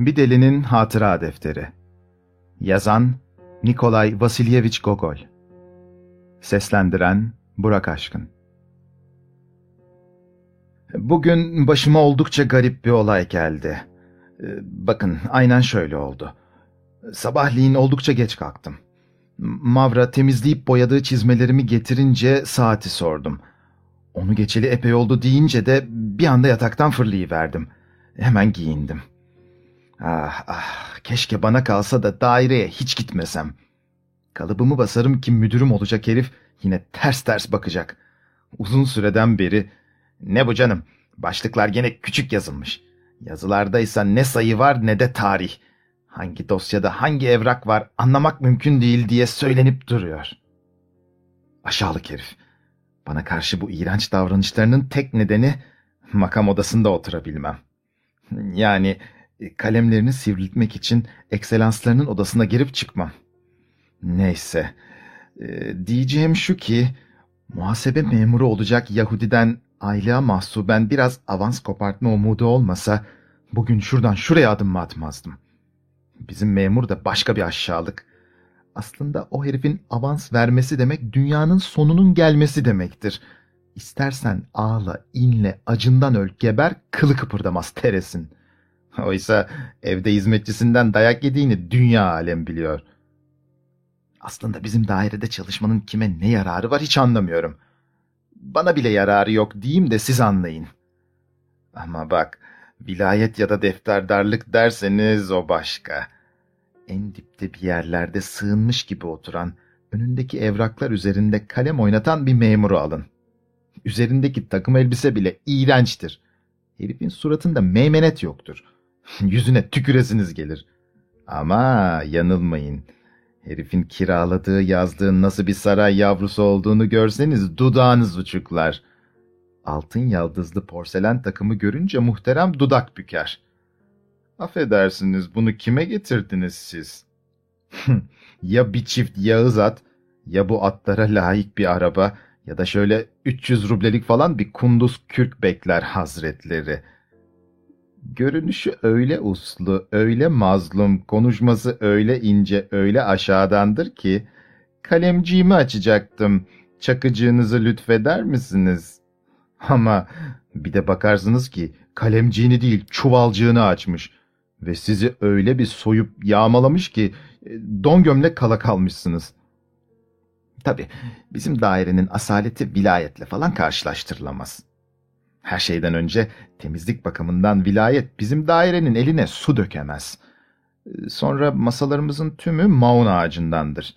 Bir Delinin Hatıra Defteri Yazan Nikolay Vasilyevich Gogol Seslendiren Burak Aşkın Bugün başıma oldukça garip bir olay geldi. Ee, Bakın aynen şöyle oldu. Sabahleyin oldukça geç kalktım. Mavra temizleyip boyadığı çizmelerimi getirince saati sordum. Onu geçeli epey oldu deyince de bir anda yataktan fırlayıverdim. Hemen giyindim. Ah ah keşke bana kalsa da daireye hiç gitmesem. Kalıbımı basarım ki müdürüm olacak herif yine ters ters bakacak. Uzun süreden beri ne bu canım başlıklar gene küçük yazılmış. Yazılardaysa ne sayı var ne de tarih. Hangi dosyada hangi evrak var anlamak mümkün değil diye söylenip duruyor. Aşağılık herif. Bana karşı bu iğrenç davranışlarının tek nedeni makam odasında oturabilmem. Yani kalemlerini sivriltmek için ekselanslarının odasına girip çıkmam. Neyse. E, diyeceğim şu ki muhasebe memuru olacak Yahudiden aylığa mahsuben biraz avans kopartma umudu olmasa bugün şuradan şuraya adım mı atmazdım. Bizim memur da başka bir aşağılık. Aslında o herifin avans vermesi demek dünyanın sonunun gelmesi demektir. İstersen ağla, inle, acından öl, geber, kılı kıpırdamaz teresin. Oysa evde hizmetçisinden dayak yediğini dünya alem biliyor. Aslında bizim dairede çalışmanın kime ne yararı var hiç anlamıyorum. Bana bile yararı yok diyeyim de siz anlayın. Ama bak, vilayet ya da defterdarlık derseniz o başka. En dipte bir yerlerde sığınmış gibi oturan, önündeki evraklar üzerinde kalem oynatan bir memuru alın. Üzerindeki takım elbise bile iğrençtir. Herifin suratında meymenet yoktur. Yüzüne tüküresiniz gelir. Ama yanılmayın. Herifin kiraladığı yazdığı nasıl bir saray yavrusu olduğunu görseniz dudağınız uçuklar. Altın yaldızlı porselen takımı görünce muhterem dudak büker. Affedersiniz bunu kime getirdiniz siz? ya bir çift yağız at, ya bu atlara layık bir araba, ya da şöyle 300 rublelik falan bir kunduz kürk bekler hazretleri. Görünüşü öyle uslu, öyle mazlum, konuşması öyle ince, öyle aşağıdandır ki, kalemciğimi açacaktım, çakıcığınızı lütfeder misiniz? Ama bir de bakarsınız ki kalemciğini değil çuvalcığını açmış ve sizi öyle bir soyup yağmalamış ki e, don gömlek kala kalmışsınız. Tabi bizim dairenin asaleti vilayetle falan karşılaştırılamaz. Her şeyden önce temizlik bakımından vilayet bizim dairenin eline su dökemez. Sonra masalarımızın tümü maun ağacındandır.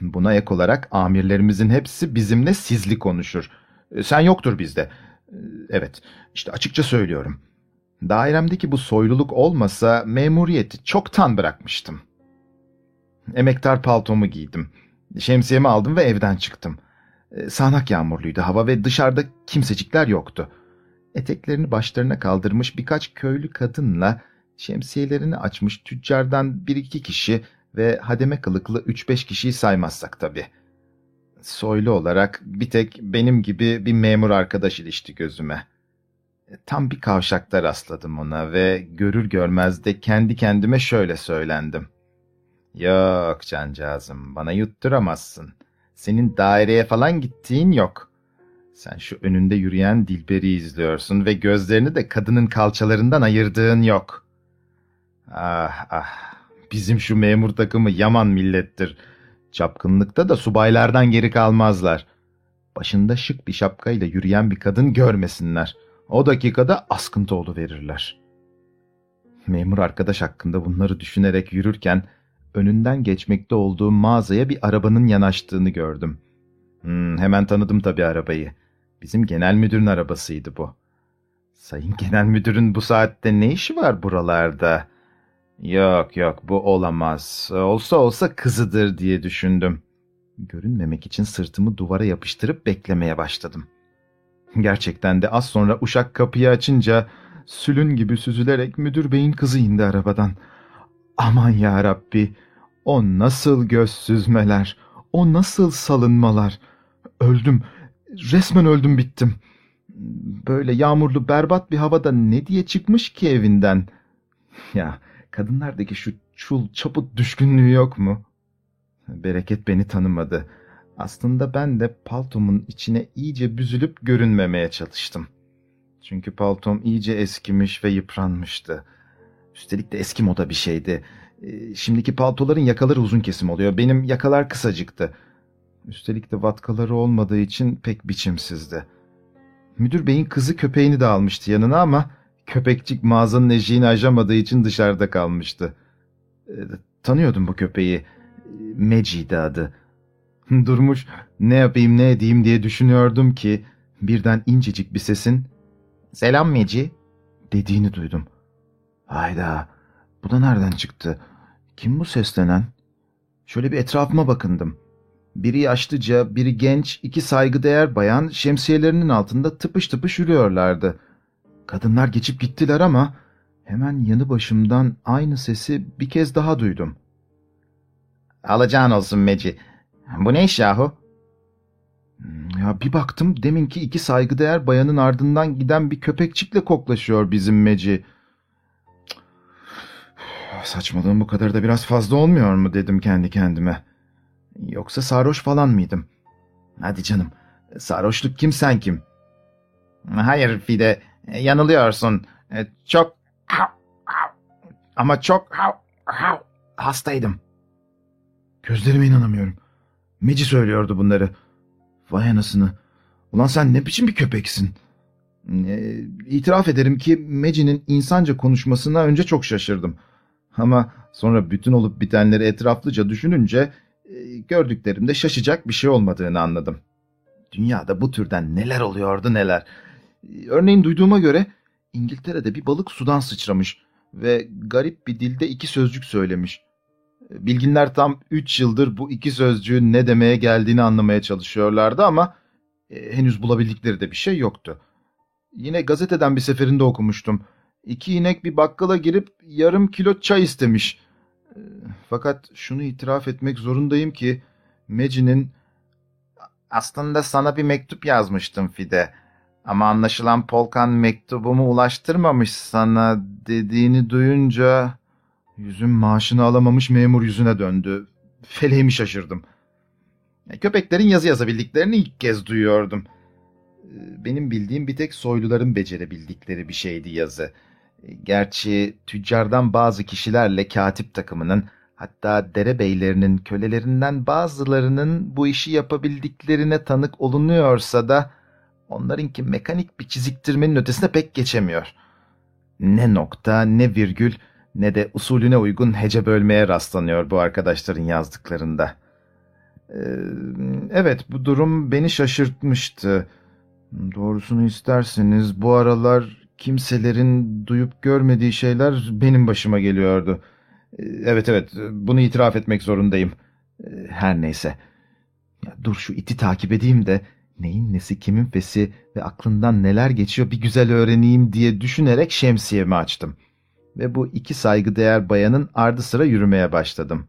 Buna ek olarak amirlerimizin hepsi bizimle sizli konuşur. Sen yoktur bizde. Evet, işte açıkça söylüyorum. Dairemdeki bu soyluluk olmasa memuriyeti çoktan bırakmıştım. Emektar paltomu giydim. Şemsiyemi aldım ve evden çıktım. Sağnak yağmurluydu hava ve dışarıda kimsecikler yoktu eteklerini başlarına kaldırmış birkaç köylü kadınla şemsiyelerini açmış tüccardan bir iki kişi ve hademe kılıklı üç beş kişiyi saymazsak tabii. Soylu olarak bir tek benim gibi bir memur arkadaş ilişti gözüme. Tam bir kavşakta rastladım ona ve görür görmez de kendi kendime şöyle söylendim. Yok cancağızım bana yutturamazsın. Senin daireye falan gittiğin yok. Sen şu önünde yürüyen Dilber'i izliyorsun ve gözlerini de kadının kalçalarından ayırdığın yok. Ah ah, bizim şu memur takımı yaman millettir. Çapkınlıkta da subaylardan geri kalmazlar. Başında şık bir şapkayla yürüyen bir kadın görmesinler. O dakikada askıntı verirler. Memur arkadaş hakkında bunları düşünerek yürürken önünden geçmekte olduğum mağazaya bir arabanın yanaştığını gördüm. Hmm, hemen tanıdım tabii arabayı. Bizim genel müdürün arabasıydı bu. Sayın genel müdürün bu saatte ne işi var buralarda? Yok yok bu olamaz. Olsa olsa kızıdır diye düşündüm. Görünmemek için sırtımı duvara yapıştırıp beklemeye başladım. Gerçekten de az sonra uşak kapıyı açınca sülün gibi süzülerek müdür beyin kızı indi arabadan. Aman ya Rabbi, o nasıl göz süzmeler, o nasıl salınmalar. Öldüm, Resmen öldüm bittim. Böyle yağmurlu berbat bir havada ne diye çıkmış ki evinden? Ya kadınlardaki şu çul çaput düşkünlüğü yok mu? Bereket beni tanımadı. Aslında ben de paltomun içine iyice büzülüp görünmemeye çalıştım. Çünkü paltom iyice eskimiş ve yıpranmıştı. Üstelik de eski moda bir şeydi. Ee, şimdiki paltoların yakaları uzun kesim oluyor. Benim yakalar kısacıktı. Üstelik de vatkaları olmadığı için pek biçimsizdi. Müdür beyin kızı köpeğini de almıştı yanına ama köpekçik mağazanın eşiğini aşamadığı için dışarıda kalmıştı. Ee, tanıyordum bu köpeği. Meci'di adı. Durmuş ne yapayım ne edeyim diye düşünüyordum ki birden incecik bir sesin ''Selam Meci'' dediğini duydum. Hayda bu da nereden çıktı? Kim bu seslenen? Şöyle bir etrafıma bakındım. Biri yaşlıca, biri genç, iki saygıdeğer bayan şemsiyelerinin altında tıpış tıpış yürüyorlardı. Kadınlar geçip gittiler ama hemen yanı başımdan aynı sesi bir kez daha duydum. Alacağın olsun Meci. Bu ne iş yahu? Ya bir baktım deminki iki saygıdeğer bayanın ardından giden bir köpekçikle koklaşıyor bizim Meci. Saçmalığım bu kadar da biraz fazla olmuyor mu dedim kendi kendime. Yoksa sarhoş falan mıydım? Hadi canım, sarhoşluk kim sen kim? Hayır Fide, yanılıyorsun. Çok ama çok hastaydım. Gözlerime inanamıyorum. Meci söylüyordu bunları. Vay anasını. Ulan sen ne biçim bir köpeksin? E, itiraf ederim ki Meci'nin insanca konuşmasına önce çok şaşırdım. Ama sonra bütün olup bitenleri etraflıca düşününce e, gördüklerimde şaşacak bir şey olmadığını anladım. Dünyada bu türden neler oluyordu neler. Örneğin duyduğuma göre İngiltere'de bir balık sudan sıçramış ve garip bir dilde iki sözcük söylemiş. Bilginler tam üç yıldır bu iki sözcüğün ne demeye geldiğini anlamaya çalışıyorlardı ama e, henüz bulabildikleri de bir şey yoktu. Yine gazeteden bir seferinde okumuştum. İki inek bir bakkala girip yarım kilo çay istemiş. Fakat şunu itiraf etmek zorundayım ki Meci'nin aslında sana bir mektup yazmıştım Fide. Ama anlaşılan Polkan mektubumu ulaştırmamış sana dediğini duyunca Yüzüm maaşını alamamış memur yüzüne döndü. Feleğimi şaşırdım. Köpeklerin yazı yazabildiklerini ilk kez duyuyordum. Ee, benim bildiğim bir tek soyluların becerebildikleri bir şeydi yazı. Gerçi tüccardan bazı kişilerle katip takımının hatta derebeylerinin kölelerinden bazılarının bu işi yapabildiklerine tanık olunuyorsa da onlarınki mekanik bir çiziktirmenin ötesine pek geçemiyor. Ne nokta ne virgül ne de usulüne uygun hece bölmeye rastlanıyor bu arkadaşların yazdıklarında. Ee, evet bu durum beni şaşırtmıştı. Doğrusunu isterseniz bu aralar kimselerin duyup görmediği şeyler benim başıma geliyordu. Ee, evet evet bunu itiraf etmek zorundayım. Ee, her neyse. Ya dur şu iti takip edeyim de neyin nesi kimin fesi ve aklından neler geçiyor bir güzel öğreneyim diye düşünerek şemsiyemi açtım.'' ve bu iki saygıdeğer bayanın ardı sıra yürümeye başladım.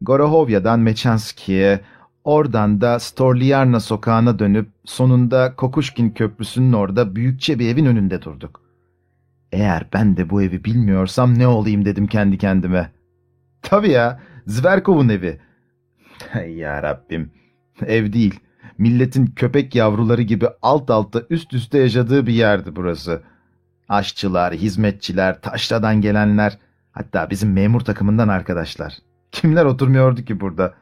Gorohovya'dan Meçanski'ye, oradan da Storliarna sokağına dönüp sonunda Kokuşkin Köprüsü'nün orada büyükçe bir evin önünde durduk. Eğer ben de bu evi bilmiyorsam ne olayım dedim kendi kendime. Tabii ya, Zverkov'un evi. ya Rabbim, ev değil, milletin köpek yavruları gibi alt alta üst üste yaşadığı bir yerdi burası.'' Aşçılar, hizmetçiler, taşradan gelenler, hatta bizim memur takımından arkadaşlar. Kimler oturmuyordu ki burada?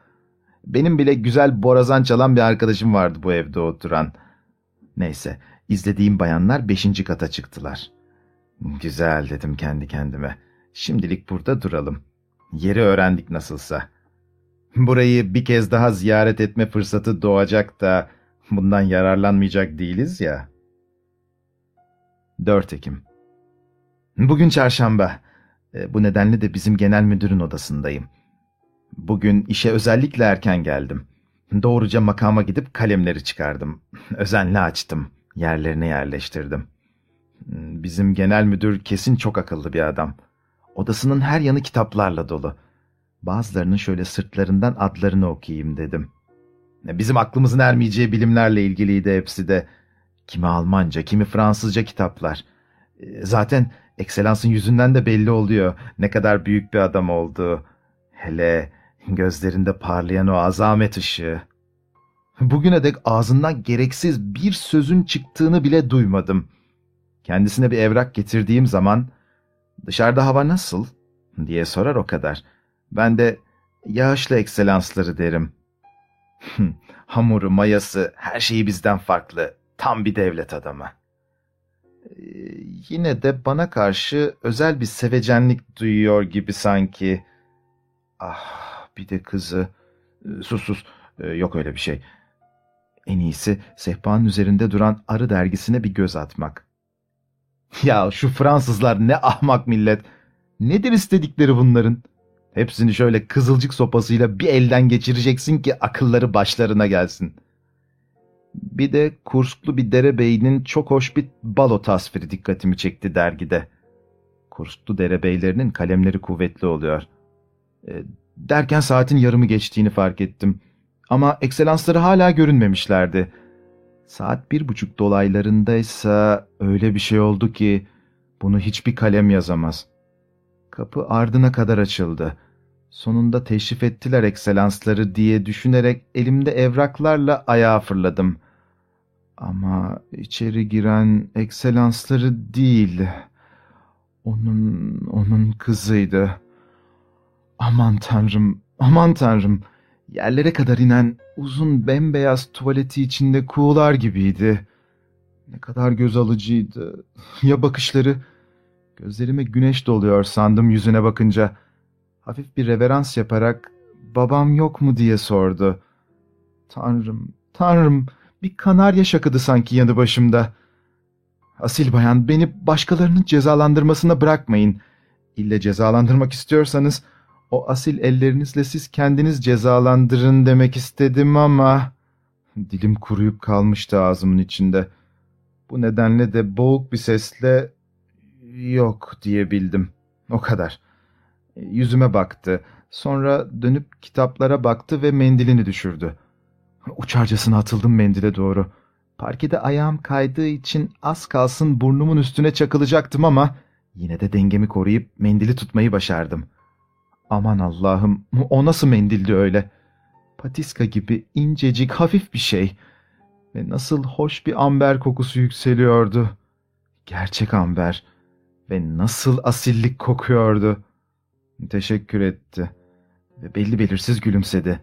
Benim bile güzel borazan çalan bir arkadaşım vardı bu evde oturan. Neyse, izlediğim bayanlar beşinci kata çıktılar. Güzel dedim kendi kendime. Şimdilik burada duralım. Yeri öğrendik nasılsa. Burayı bir kez daha ziyaret etme fırsatı doğacak da bundan yararlanmayacak değiliz ya.'' 4 Ekim Bugün çarşamba. E, bu nedenle de bizim genel müdürün odasındayım. Bugün işe özellikle erken geldim. Doğruca makama gidip kalemleri çıkardım. Özenle açtım. Yerlerine yerleştirdim. Bizim genel müdür kesin çok akıllı bir adam. Odasının her yanı kitaplarla dolu. Bazılarının şöyle sırtlarından adlarını okuyayım dedim. Bizim aklımızın ermeyeceği bilimlerle ilgiliydi hepsi de. Kimi Almanca, kimi Fransızca kitaplar. Zaten Ekselansın yüzünden de belli oluyor ne kadar büyük bir adam olduğu. Hele gözlerinde parlayan o azamet ışığı. Bugüne dek ağzından gereksiz bir sözün çıktığını bile duymadım. Kendisine bir evrak getirdiğim zaman dışarıda hava nasıl diye sorar o kadar. Ben de yağışlı ekselansları derim. Hamuru, mayası, her şeyi bizden farklı. Tam bir devlet adamı. Ee, yine de bana karşı özel bir sevecenlik duyuyor gibi sanki. Ah, bir de kızı. Ee, sus sus, ee, yok öyle bir şey. En iyisi sehpanın üzerinde duran arı dergisine bir göz atmak. Ya şu Fransızlar ne ahmak millet. Nedir istedikleri bunların? Hepsini şöyle kızılcık sopasıyla bir elden geçireceksin ki akılları başlarına gelsin. Bir de Kursklu bir derebeyinin çok hoş bir balo tasviri dikkatimi çekti dergide. Kursklu derebeylerinin kalemleri kuvvetli oluyor. E, derken saatin yarımı geçtiğini fark ettim. Ama ekselansları hala görünmemişlerdi. Saat bir buçuk dolaylarındaysa öyle bir şey oldu ki bunu hiçbir kalem yazamaz. Kapı ardına kadar açıldı. Sonunda teşrif ettiler ekselansları diye düşünerek elimde evraklarla ayağa fırladım. Ama içeri giren ekselansları değil. Onun, onun kızıydı. Aman tanrım, aman tanrım. Yerlere kadar inen uzun bembeyaz tuvaleti içinde kuğular gibiydi. Ne kadar göz alıcıydı. Ya bakışları? Gözlerime güneş doluyor sandım yüzüne bakınca. Hafif bir reverans yaparak babam yok mu diye sordu. Tanrım, tanrım bir kanarya şakıdı sanki yanı başımda. Asil bayan beni başkalarının cezalandırmasına bırakmayın. İlle cezalandırmak istiyorsanız o asil ellerinizle siz kendiniz cezalandırın demek istedim ama... Dilim kuruyup kalmıştı ağzımın içinde. Bu nedenle de boğuk bir sesle yok diyebildim. O kadar. Yüzüme baktı. Sonra dönüp kitaplara baktı ve mendilini düşürdü. Uçarcasına atıldım mendile doğru. Parkede ayağım kaydığı için az kalsın burnumun üstüne çakılacaktım ama yine de dengemi koruyup mendili tutmayı başardım. Aman Allah'ım o nasıl mendildi öyle? Patiska gibi incecik hafif bir şey. Ve nasıl hoş bir amber kokusu yükseliyordu. Gerçek amber. Ve nasıl asillik kokuyordu. Teşekkür etti. Ve belli belirsiz gülümsedi.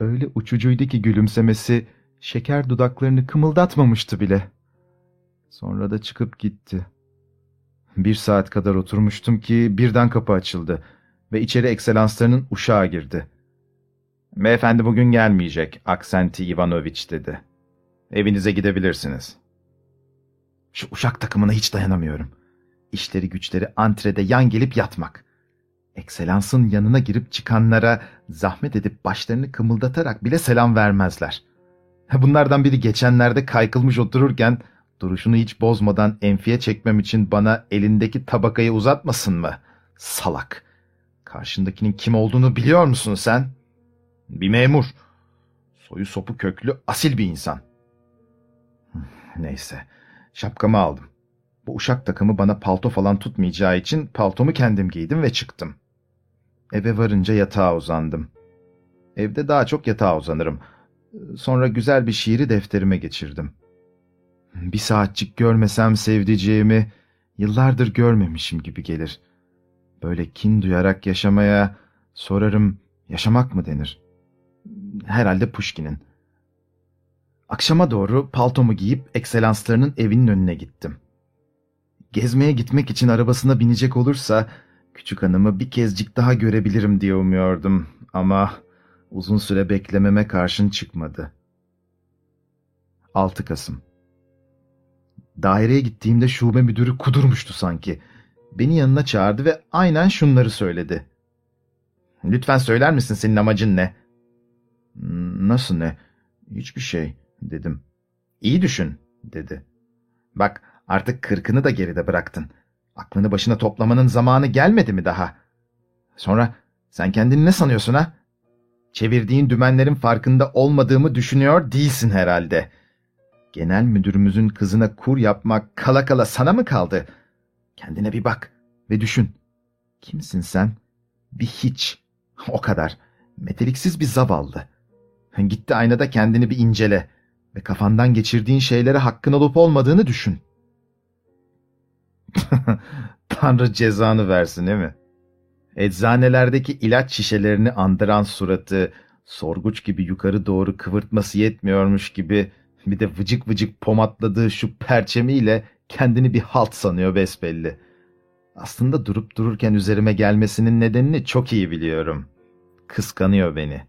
Öyle uçucuydu ki gülümsemesi şeker dudaklarını kımıldatmamıştı bile. Sonra da çıkıp gitti. Bir saat kadar oturmuştum ki birden kapı açıldı ve içeri ekselanslarının uşağı girdi. Beyefendi bugün gelmeyecek, Aksenti Ivanoviç dedi. Evinize gidebilirsiniz. Şu uşak takımına hiç dayanamıyorum. İşleri güçleri antrede yan gelip yatmak. Ekselansın yanına girip çıkanlara zahmet edip başlarını kımıldatarak bile selam vermezler. Bunlardan biri geçenlerde kaykılmış otururken duruşunu hiç bozmadan enfiye çekmem için bana elindeki tabakayı uzatmasın mı? Salak. Karşındakinin kim olduğunu biliyor musun sen? Bir memur. Soyu sopu köklü asil bir insan. Neyse. Şapkamı aldım. Bu uşak takımı bana palto falan tutmayacağı için paltomu kendim giydim ve çıktım. Eve varınca yatağa uzandım. Evde daha çok yatağa uzanırım. Sonra güzel bir şiiri defterime geçirdim. Bir saatçik görmesem sevdiceğimi yıllardır görmemişim gibi gelir. Böyle kin duyarak yaşamaya sorarım yaşamak mı denir? Herhalde Pushkin'in. Akşama doğru paltomu giyip ekselanslarının evinin önüne gittim. Gezmeye gitmek için arabasına binecek olursa küçük hanımı bir kezcik daha görebilirim diye umuyordum ama uzun süre beklememe karşın çıkmadı. 6 Kasım Daireye gittiğimde şube müdürü kudurmuştu sanki. Beni yanına çağırdı ve aynen şunları söyledi. Lütfen söyler misin senin amacın ne? Nasıl ne? Hiçbir şey dedim. İyi düşün dedi. Bak artık kırkını da geride bıraktın. Aklını başına toplamanın zamanı gelmedi mi daha? Sonra sen kendini ne sanıyorsun ha? Çevirdiğin dümenlerin farkında olmadığımı düşünüyor değilsin herhalde. Genel müdürümüzün kızına kur yapmak kala kala sana mı kaldı? Kendine bir bak ve düşün. Kimsin sen? Bir hiç. O kadar. Meteliksiz bir zavallı. Gitti aynada kendini bir incele ve kafandan geçirdiğin şeylere hakkın olup olmadığını düşün. Tanrı cezanı versin değil mi? Eczanelerdeki ilaç şişelerini andıran suratı, sorguç gibi yukarı doğru kıvırtması yetmiyormuş gibi bir de vıcık vıcık pomatladığı şu perçemiyle kendini bir halt sanıyor besbelli. Aslında durup dururken üzerime gelmesinin nedenini çok iyi biliyorum. Kıskanıyor beni.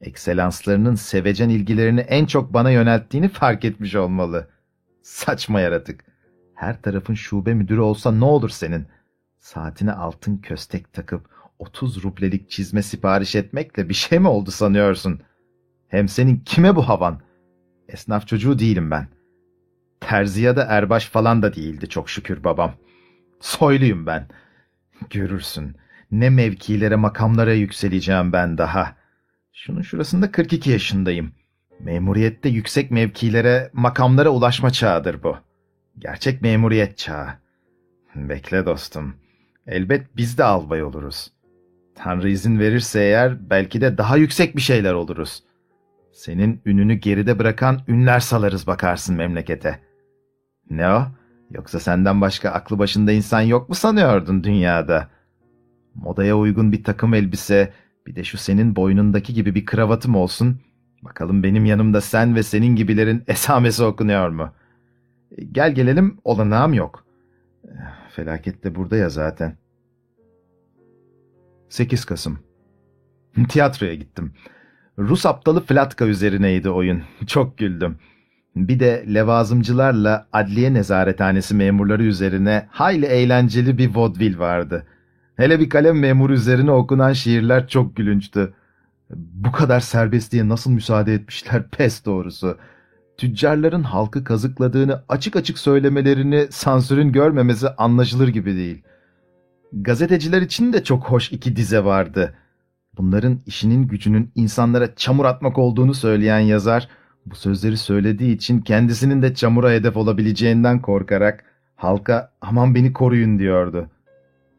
Ekselanslarının sevecen ilgilerini en çok bana yönelttiğini fark etmiş olmalı. Saçma yaratık. Her tarafın şube müdürü olsa ne olur senin? Saatine altın köstek takıp 30 rublelik çizme sipariş etmekle bir şey mi oldu sanıyorsun? Hem senin kime bu havan? Esnaf çocuğu değilim ben. Terziya da erbaş falan da değildi çok şükür babam. Soyluyum ben. Görürsün. Ne mevkilere makamlara yükseleceğim ben daha. Şunun şurasında 42 yaşındayım. Memuriyette yüksek mevkilere, makamlara ulaşma çağıdır bu. Gerçek memuriyet çağı. Bekle dostum. Elbet biz de albay oluruz. Tanrı izin verirse eğer belki de daha yüksek bir şeyler oluruz. Senin ününü geride bırakan ünler salarız bakarsın memlekete. Ne o? Yoksa senden başka aklı başında insan yok mu sanıyordun dünyada? Modaya uygun bir takım elbise, bir de şu senin boynundaki gibi bir kravatım olsun. Bakalım benim yanımda sen ve senin gibilerin esamesi okunuyor mu? Gel gelelim olanağım yok. Felaket de burada ya zaten. 8 Kasım Tiyatroya gittim. Rus aptalı Flatka üzerineydi oyun. Çok güldüm. Bir de levazımcılarla adliye nezarethanesi memurları üzerine hayli eğlenceli bir vodvil vardı. Hele bir kalem memuru üzerine okunan şiirler çok gülünçtü. Bu kadar serbestliğe nasıl müsaade etmişler pes doğrusu. Tüccarların halkı kazıkladığını açık açık söylemelerini sansürün görmemesi anlaşılır gibi değil. Gazeteciler için de çok hoş iki dize vardı. Bunların işinin gücünün insanlara çamur atmak olduğunu söyleyen yazar, bu sözleri söylediği için kendisinin de çamura hedef olabileceğinden korkarak halka aman beni koruyun diyordu.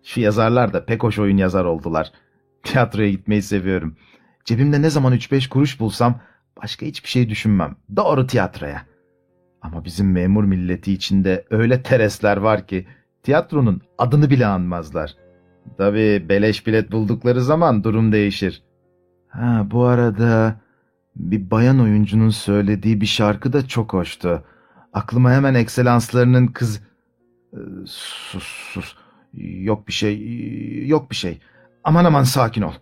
Şu yazarlar da pek hoş oyun yazar oldular. Tiyatroya gitmeyi seviyorum. Cebimde ne zaman 3-5 kuruş bulsam başka hiçbir şey düşünmem. Doğru tiyatroya. Ama bizim memur milleti içinde öyle teresler var ki tiyatronun adını bile anmazlar. Tabii beleş bilet buldukları zaman durum değişir. Ha bu arada bir bayan oyuncunun söylediği bir şarkı da çok hoştu. Aklıma hemen ekselanslarının kız... Ee, sus sus. Yok bir şey, yok bir şey. Aman aman sakin ol.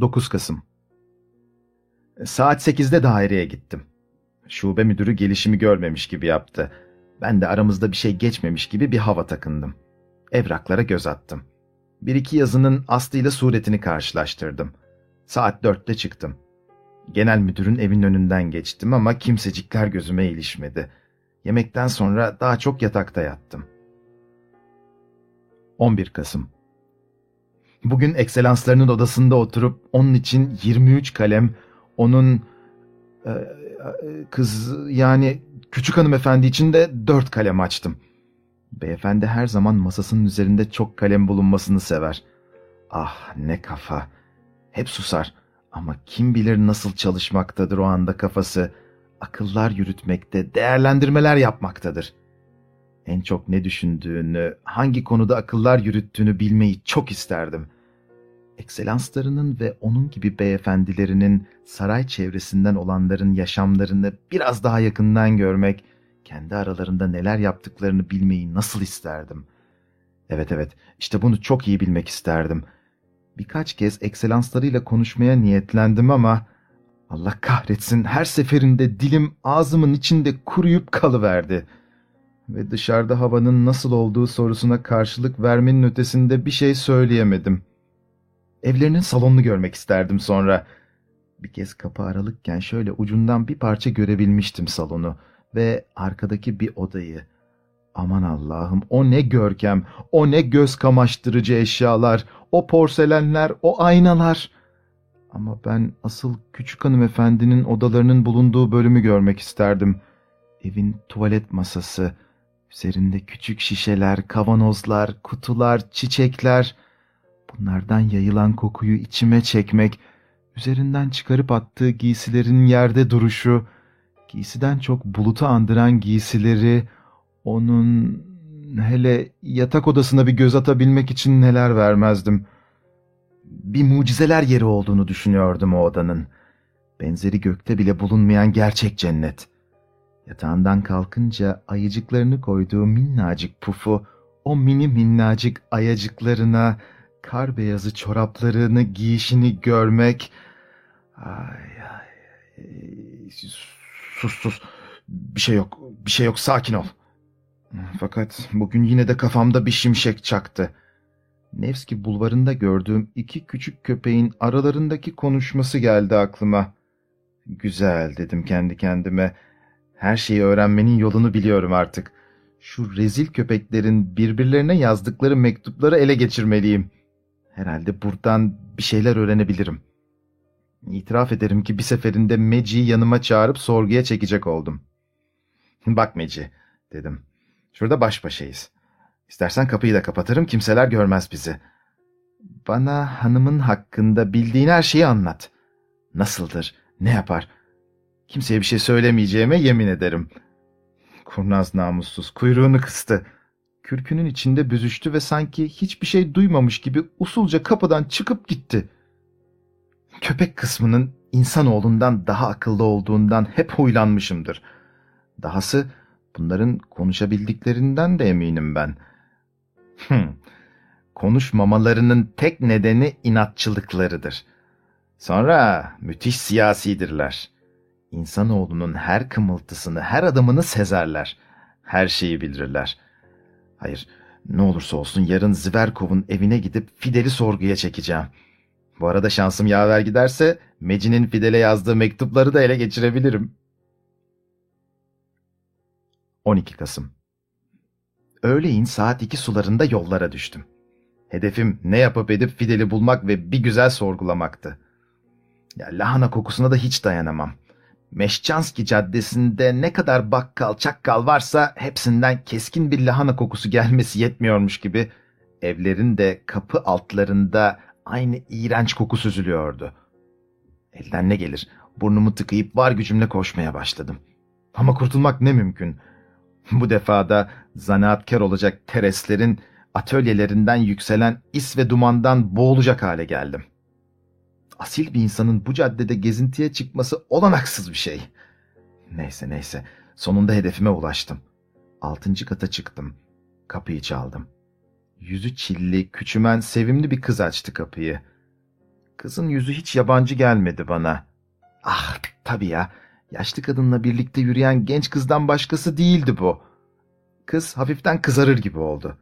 9 Kasım Saat 8'de daireye gittim. Şube müdürü gelişimi görmemiş gibi yaptı. Ben de aramızda bir şey geçmemiş gibi bir hava takındım. Evraklara göz attım. Bir iki yazının aslıyla suretini karşılaştırdım. Saat dörtte çıktım. Genel müdürün evin önünden geçtim ama kimsecikler gözüme ilişmedi. Yemekten sonra daha çok yatakta yattım. 11 Kasım Bugün ekselanslarının odasında oturup onun için 23 kalem, onun e, e, kız yani küçük hanımefendi için de 4 kalem açtım. Beyefendi her zaman masasının üzerinde çok kalem bulunmasını sever. Ah ne kafa. Hep susar. Ama kim bilir nasıl çalışmaktadır o anda kafası. Akıllar yürütmekte, değerlendirmeler yapmaktadır. En çok ne düşündüğünü, hangi konuda akıllar yürüttüğünü bilmeyi çok isterdim. Ekselanslarının ve onun gibi beyefendilerinin saray çevresinden olanların yaşamlarını biraz daha yakından görmek, kendi aralarında neler yaptıklarını bilmeyi nasıl isterdim. Evet evet, işte bunu çok iyi bilmek isterdim.'' Birkaç kez ekselanslarıyla konuşmaya niyetlendim ama Allah kahretsin her seferinde dilim ağzımın içinde kuruyup kalıverdi. Ve dışarıda havanın nasıl olduğu sorusuna karşılık vermenin ötesinde bir şey söyleyemedim. Evlerinin salonunu görmek isterdim sonra. Bir kez kapı aralıkken şöyle ucundan bir parça görebilmiştim salonu ve arkadaki bir odayı. Aman Allah'ım o ne görkem, o ne göz kamaştırıcı eşyalar, o porselenler, o aynalar. Ama ben asıl küçük hanımefendinin odalarının bulunduğu bölümü görmek isterdim. Evin tuvalet masası, Üzerinde küçük şişeler, kavanozlar, kutular, çiçekler. Bunlardan yayılan kokuyu içime çekmek, üzerinden çıkarıp attığı giysilerin yerde duruşu, giysiden çok bulutu andıran giysileri, onun hele yatak odasına bir göz atabilmek için neler vermezdim. Bir mucizeler yeri olduğunu düşünüyordum o odanın. Benzeri gökte bile bulunmayan gerçek cennet. Yatağından kalkınca ayıcıklarını koyduğu minnacık pufu, o mini minnacık ayacıklarına, kar beyazı çoraplarını giyişini görmek... Ay ay... Sus sus. Bir şey yok, bir şey yok, sakin ol. Fakat bugün yine de kafamda bir şimşek çaktı. Nevski bulvarında gördüğüm iki küçük köpeğin aralarındaki konuşması geldi aklıma. Güzel dedim kendi kendime. Her şeyi öğrenmenin yolunu biliyorum artık. Şu rezil köpeklerin birbirlerine yazdıkları mektupları ele geçirmeliyim. Herhalde buradan bir şeyler öğrenebilirim. İtiraf ederim ki bir seferinde Meci'yi yanıma çağırıp sorguya çekecek oldum. Bak Meci, dedim. Şurada baş başayız. İstersen kapıyı da kapatırım, kimseler görmez bizi. Bana hanımın hakkında bildiğin her şeyi anlat. Nasıldır, ne yapar? Kimseye bir şey söylemeyeceğime yemin ederim. Kurnaz namussuz kuyruğunu kıstı. Kürkünün içinde büzüştü ve sanki hiçbir şey duymamış gibi usulca kapıdan çıkıp gitti. Köpek kısmının insanoğlundan daha akıllı olduğundan hep huylanmışımdır. Dahası bunların konuşabildiklerinden de eminim ben. Hmm. Konuşmamalarının tek nedeni inatçılıklarıdır. Sonra müthiş siyasidirler. İnsanoğlunun her kımıltısını, her adımını sezerler. Her şeyi bilirler. Hayır, ne olursa olsun yarın Zverkov'un evine gidip Fidel'i sorguya çekeceğim. Bu arada şansım yaver giderse Meci'nin Fidel'e yazdığı mektupları da ele geçirebilirim. 12 Kasım Öğleyin saat 2 sularında yollara düştüm. Hedefim ne yapıp edip Fidel'i bulmak ve bir güzel sorgulamaktı. Ya lahana kokusuna da hiç dayanamam. Meşçanski Caddesi'nde ne kadar bakkal çakkal varsa hepsinden keskin bir lahana kokusu gelmesi yetmiyormuş gibi evlerin de kapı altlarında aynı iğrenç koku süzülüyordu. Elden ne gelir burnumu tıkayıp var gücümle koşmaya başladım. Ama kurtulmak ne mümkün. Bu defada zanaatkar olacak tereslerin atölyelerinden yükselen is ve dumandan boğulacak hale geldim asil bir insanın bu caddede gezintiye çıkması olanaksız bir şey. Neyse neyse sonunda hedefime ulaştım. Altıncı kata çıktım. Kapıyı çaldım. Yüzü çilli, küçümen, sevimli bir kız açtı kapıyı. Kızın yüzü hiç yabancı gelmedi bana. Ah tabii ya, yaşlı kadınla birlikte yürüyen genç kızdan başkası değildi bu. Kız hafiften kızarır gibi oldu.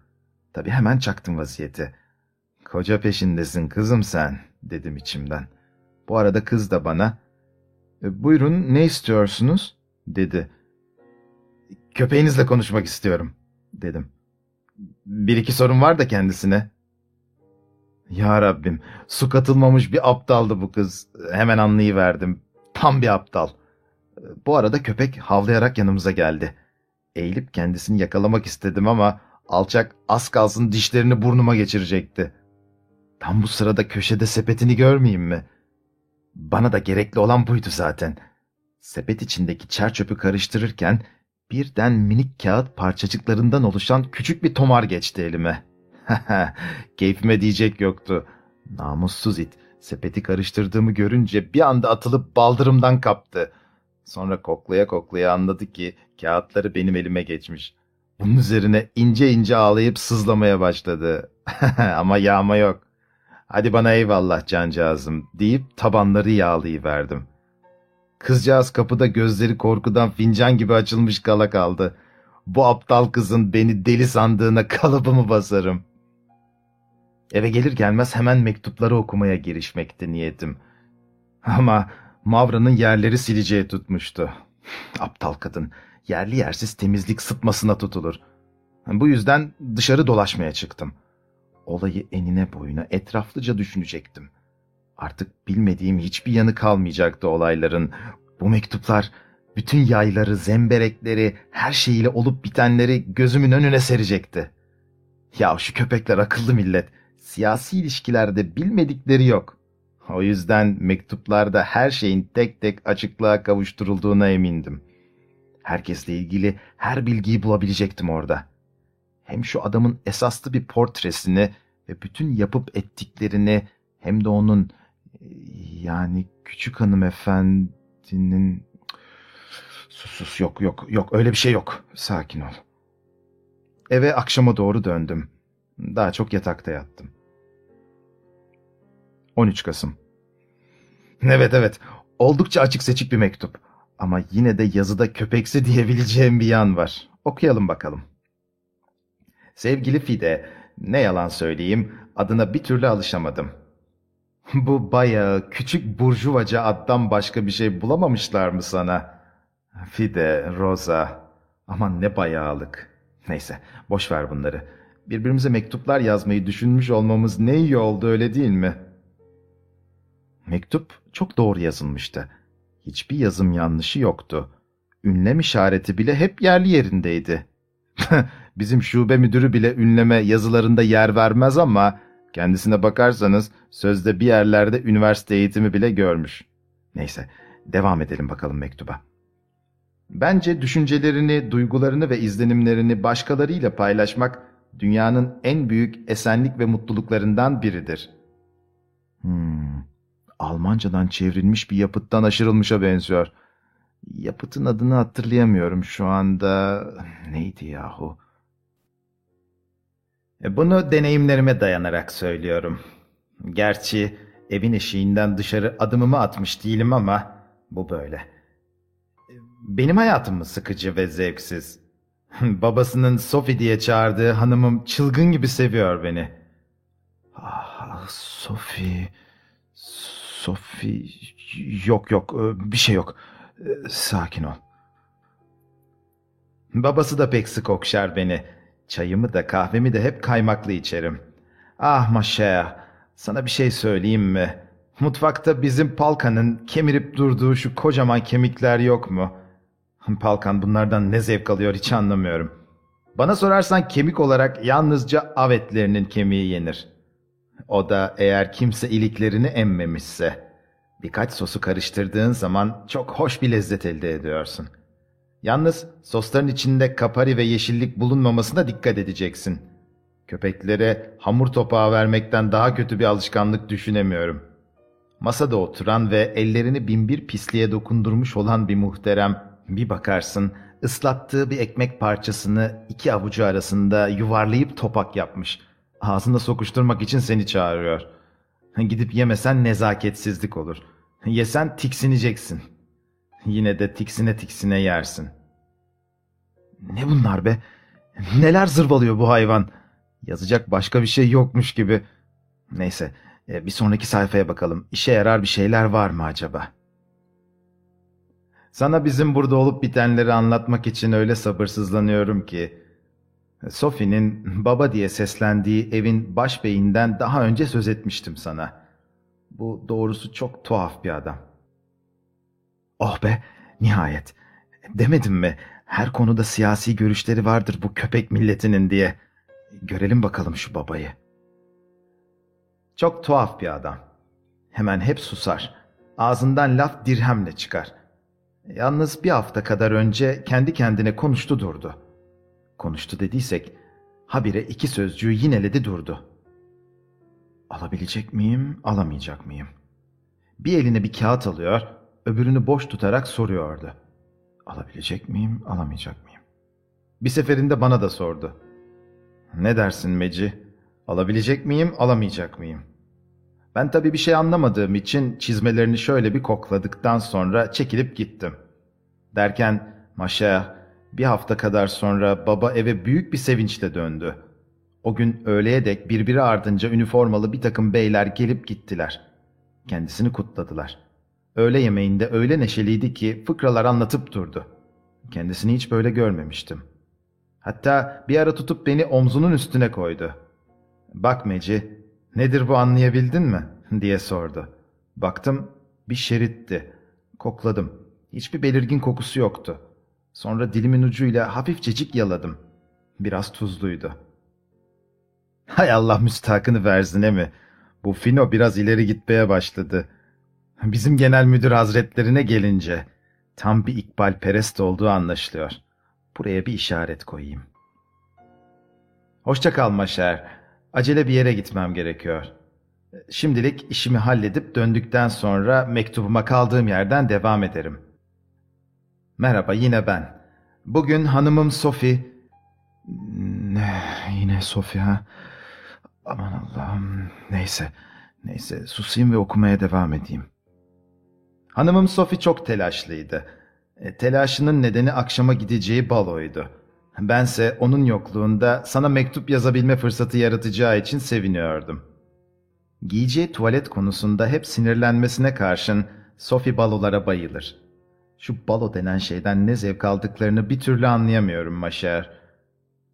Tabii hemen çaktım vaziyeti. Koca peşindesin kızım sen dedim içimden. Bu arada kız da bana e, buyurun ne istiyorsunuz dedi. Köpeğinizle konuşmak istiyorum dedim. Bir iki sorun var da kendisine. Ya Rabbim su katılmamış bir aptaldı bu kız. Hemen anlayıverdim. Tam bir aptal. Bu arada köpek havlayarak yanımıza geldi. Eğilip kendisini yakalamak istedim ama alçak az kalsın dişlerini burnuma geçirecekti. Tam bu sırada köşede sepetini görmeyeyim mi? Bana da gerekli olan buydu zaten. Sepet içindeki çer çöpü karıştırırken birden minik kağıt parçacıklarından oluşan küçük bir tomar geçti elime. Keyfime diyecek yoktu. Namussuz it sepeti karıştırdığımı görünce bir anda atılıp baldırımdan kaptı. Sonra koklaya koklaya anladı ki kağıtları benim elime geçmiş. Bunun üzerine ince ince ağlayıp sızlamaya başladı. Ama yağma yok. Hadi bana eyvallah cancağızım deyip tabanları yağlayıverdim. Kızcağız kapıda gözleri korkudan fincan gibi açılmış kala kaldı. Bu aptal kızın beni deli sandığına kalıbımı basarım. Eve gelir gelmez hemen mektupları okumaya girişmekti niyetim. Ama Mavra'nın yerleri sileceği tutmuştu. Aptal kadın yerli yersiz temizlik sıtmasına tutulur. Bu yüzden dışarı dolaşmaya çıktım.'' Olayı enine boyuna etraflıca düşünecektim. Artık bilmediğim hiçbir yanı kalmayacaktı olayların. Bu mektuplar Bütün yayları, zemberekleri, her şeyiyle olup bitenleri gözümün önüne serecekti. Ya şu köpekler akıllı millet. Siyasi ilişkilerde bilmedikleri yok. O yüzden mektuplarda her şeyin tek tek açıklığa kavuşturulduğuna emindim. Herkesle ilgili her bilgiyi bulabilecektim orada. Hem şu adamın esaslı bir portresini ve bütün yapıp ettiklerini hem de onun yani küçük hanımefendinin sus sus yok yok yok öyle bir şey yok. Sakin ol. Eve akşama doğru döndüm. Daha çok yatakta yattım. 13 Kasım. Evet evet. Oldukça açık seçik bir mektup. Ama yine de yazıda köpeksi diyebileceğim bir yan var. Okuyalım bakalım. Sevgili Fide, ne yalan söyleyeyim, adına bir türlü alışamadım. Bu bayağı küçük burjuvaca addan başka bir şey bulamamışlar mı sana? Fide, Rosa, aman ne bayağılık. Neyse, boş ver bunları. Birbirimize mektuplar yazmayı düşünmüş olmamız ne iyi oldu öyle değil mi? Mektup çok doğru yazılmıştı. Hiçbir yazım yanlışı yoktu. Ünlem işareti bile hep yerli yerindeydi. Bizim şube müdürü bile ünleme yazılarında yer vermez ama kendisine bakarsanız sözde bir yerlerde üniversite eğitimi bile görmüş. Neyse, devam edelim bakalım mektuba. Bence düşüncelerini, duygularını ve izlenimlerini başkalarıyla paylaşmak dünyanın en büyük esenlik ve mutluluklarından biridir. Hmm, Almancadan çevrilmiş bir yapıttan aşırılmışa benziyor. Yapıtın adını hatırlayamıyorum şu anda. Neydi yahu? E, Bunu deneyimlerime dayanarak söylüyorum. Gerçi evin eşiğinden dışarı adımımı atmış değilim ama bu böyle. Benim hayatım mı sıkıcı ve zevksiz? Babasının Sophie diye çağırdığı hanımım çılgın gibi seviyor beni. Ah, Sophie... Sophie... Yok yok e, bir şey yok. E, Sakin ol. Babası da pek sık okşar beni. Çayımı da kahvemi de hep kaymaklı içerim. Ah maşa, sana bir şey söyleyeyim mi? Mutfakta bizim Palkan'ın kemirip durduğu şu kocaman kemikler yok mu? Palkan bunlardan ne zevk alıyor hiç anlamıyorum. Bana sorarsan kemik olarak yalnızca av etlerinin kemiği yenir. O da eğer kimse iliklerini emmemişse. Birkaç sosu karıştırdığın zaman çok hoş bir lezzet elde ediyorsun. Yalnız sosların içinde kapari ve yeşillik bulunmamasına dikkat edeceksin. Köpeklere hamur topağı vermekten daha kötü bir alışkanlık düşünemiyorum. Masada oturan ve ellerini binbir pisliğe dokundurmuş olan bir muhterem, bir bakarsın ıslattığı bir ekmek parçasını iki avucu arasında yuvarlayıp topak yapmış. Ağzında sokuşturmak için seni çağırıyor. Gidip yemesen nezaketsizlik olur. Yesen tiksineceksin. Yine de tiksine tiksine yersin. Ne bunlar be? Neler zırvalıyor bu hayvan? Yazacak başka bir şey yokmuş gibi. Neyse, e, bir sonraki sayfaya bakalım. İşe yarar bir şeyler var mı acaba? Sana bizim burada olup bitenleri anlatmak için öyle sabırsızlanıyorum ki. Sophie'nin baba diye seslendiği evin başbeyinden daha önce söz etmiştim sana. Bu doğrusu çok tuhaf bir adam. Oh be, nihayet. Demedim mi? Her konuda siyasi görüşleri vardır bu köpek milletinin diye. Görelim bakalım şu babayı. Çok tuhaf bir adam. Hemen hep susar. Ağzından laf dirhemle çıkar. Yalnız bir hafta kadar önce kendi kendine konuştu durdu. Konuştu dediysek, habire iki sözcüğü yineledi durdu. Alabilecek miyim, alamayacak mıyım? Bir eline bir kağıt alıyor, öbürünü boş tutarak soruyordu. Alabilecek miyim, alamayacak mıyım? Bir seferinde bana da sordu. Ne dersin Meci? Alabilecek miyim, alamayacak mıyım? Ben tabii bir şey anlamadığım için çizmelerini şöyle bir kokladıktan sonra çekilip gittim. Derken maşa bir hafta kadar sonra baba eve büyük bir sevinçle döndü. O gün öğleye dek birbiri ardınca üniformalı bir takım beyler gelip gittiler. Kendisini kutladılar. Öğle yemeğinde öyle neşeliydi ki fıkralar anlatıp durdu. Kendisini hiç böyle görmemiştim. Hatta bir ara tutup beni omzunun üstüne koydu. Bak Meci, nedir bu anlayabildin mi? diye sordu. Baktım bir şeritti. Kokladım. Hiçbir belirgin kokusu yoktu. Sonra dilimin ucuyla hafifçecik yaladım. Biraz tuzluydu. Hay Allah müstahakını versin mi? Bu Fino biraz ileri gitmeye başladı. Bizim genel müdür hazretlerine gelince tam bir ikbal perest olduğu anlaşılıyor. Buraya bir işaret koyayım. Hoşça kal Maşer. Acele bir yere gitmem gerekiyor. Şimdilik işimi halledip döndükten sonra mektubuma kaldığım yerden devam ederim. Merhaba yine ben. Bugün hanımım Sophie... Ne, yine Sophie ha? Aman Allah'ım. Neyse. Neyse susayım ve okumaya devam edeyim. Hanımım Sophie çok telaşlıydı. E, telaşının nedeni akşama gideceği baloydu. Bense onun yokluğunda sana mektup yazabilme fırsatı yaratacağı için seviniyordum. Giyeceği tuvalet konusunda hep sinirlenmesine karşın Sophie balolara bayılır. Şu balo denen şeyden ne zevk aldıklarını bir türlü anlayamıyorum Maşer.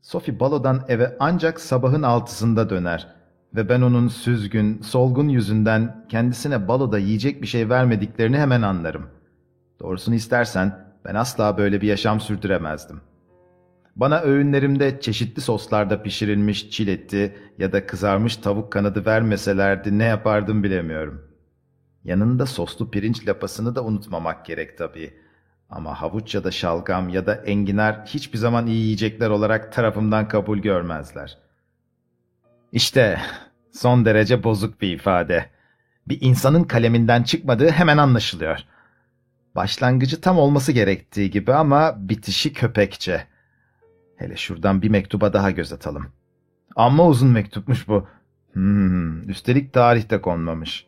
Sophie balodan eve ancak sabahın altısında döner ve ben onun süzgün, solgun yüzünden kendisine baloda yiyecek bir şey vermediklerini hemen anlarım. Doğrusunu istersen ben asla böyle bir yaşam sürdüremezdim. Bana öğünlerimde çeşitli soslarda pişirilmiş çil eti ya da kızarmış tavuk kanadı vermeselerdi ne yapardım bilemiyorum. Yanında soslu pirinç lapasını da unutmamak gerek tabii. Ama havuç ya da şalgam ya da enginar hiçbir zaman iyi yiyecekler olarak tarafımdan kabul görmezler. İşte son derece bozuk bir ifade. Bir insanın kaleminden çıkmadığı hemen anlaşılıyor. Başlangıcı tam olması gerektiği gibi ama bitişi köpekçe. Hele şuradan bir mektuba daha göz atalım. Amma uzun mektupmuş bu. Hmm, üstelik tarihte konmamış.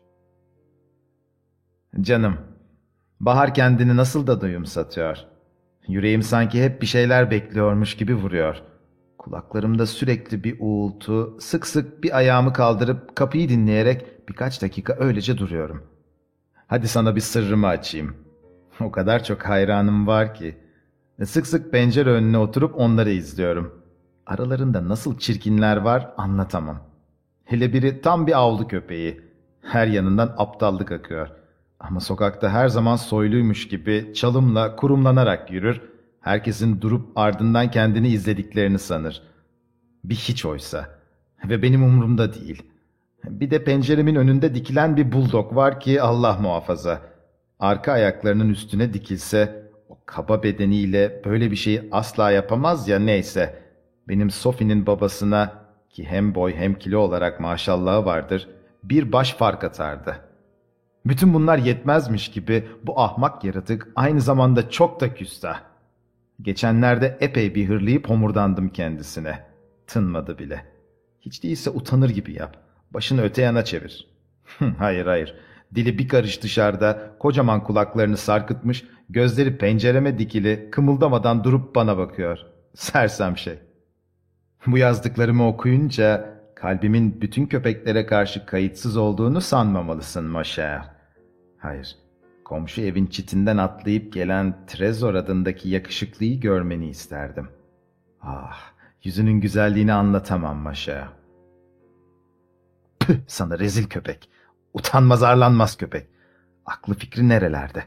Canım, bahar kendini nasıl da duyumsatıyor. Yüreğim sanki hep bir şeyler bekliyormuş gibi vuruyor. Kulaklarımda sürekli bir uğultu, sık sık bir ayağımı kaldırıp kapıyı dinleyerek birkaç dakika öylece duruyorum. Hadi sana bir sırrımı açayım. O kadar çok hayranım var ki. Sık sık pencere önüne oturup onları izliyorum. Aralarında nasıl çirkinler var anlatamam. Hele biri tam bir avlu köpeği. Her yanından aptallık akıyor. Ama sokakta her zaman soyluymuş gibi çalımla kurumlanarak yürür. Herkesin durup ardından kendini izlediklerini sanır. Bir hiç oysa. Ve benim umurumda değil. Bir de penceremin önünde dikilen bir buldog var ki Allah muhafaza. Arka ayaklarının üstüne dikilse o kaba bedeniyle böyle bir şeyi asla yapamaz ya neyse. Benim Sophie'nin babasına ki hem boy hem kilo olarak maşallahı vardır bir baş fark atardı. Bütün bunlar yetmezmiş gibi bu ahmak yaratık aynı zamanda çok da küstah. Geçenlerde epey bir hırlayıp homurdandım kendisine. Tınmadı bile. Hiç değilse utanır gibi yap. Başını öte yana çevir. hayır hayır. Dili bir karış dışarıda, kocaman kulaklarını sarkıtmış, gözleri pencereme dikili, kımıldamadan durup bana bakıyor. Sersem şey. Bu yazdıklarımı okuyunca kalbimin bütün köpeklere karşı kayıtsız olduğunu sanmamalısın Maşer. Hayır, komşu evin çitinden atlayıp gelen Trezor adındaki yakışıklıyı görmeni isterdim. Ah, yüzünün güzelliğini anlatamam Maşer. Püh sana rezil köpek. Utanmaz arlanmaz köpek. Aklı fikri nerelerde?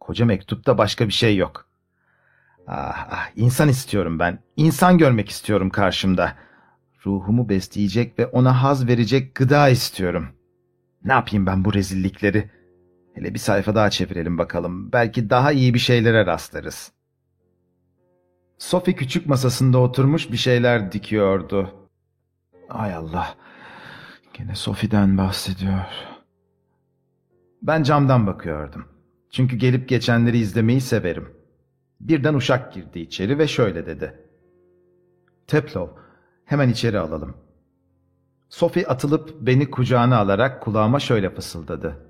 Koca mektupta başka bir şey yok. Ah, ah insan istiyorum ben. İnsan görmek istiyorum karşımda. Ruhumu besleyecek ve ona haz verecek gıda istiyorum. Ne yapayım ben bu rezillikleri? Hele bir sayfa daha çevirelim bakalım. Belki daha iyi bir şeylere rastlarız. Sophie küçük masasında oturmuş bir şeyler dikiyordu. Ay Allah. Gene Sophie'den bahsediyor. Ben camdan bakıyordum. Çünkü gelip geçenleri izlemeyi severim. Birden uşak girdi içeri ve şöyle dedi. Teplov, hemen içeri alalım. Sophie atılıp beni kucağına alarak kulağıma şöyle fısıldadı.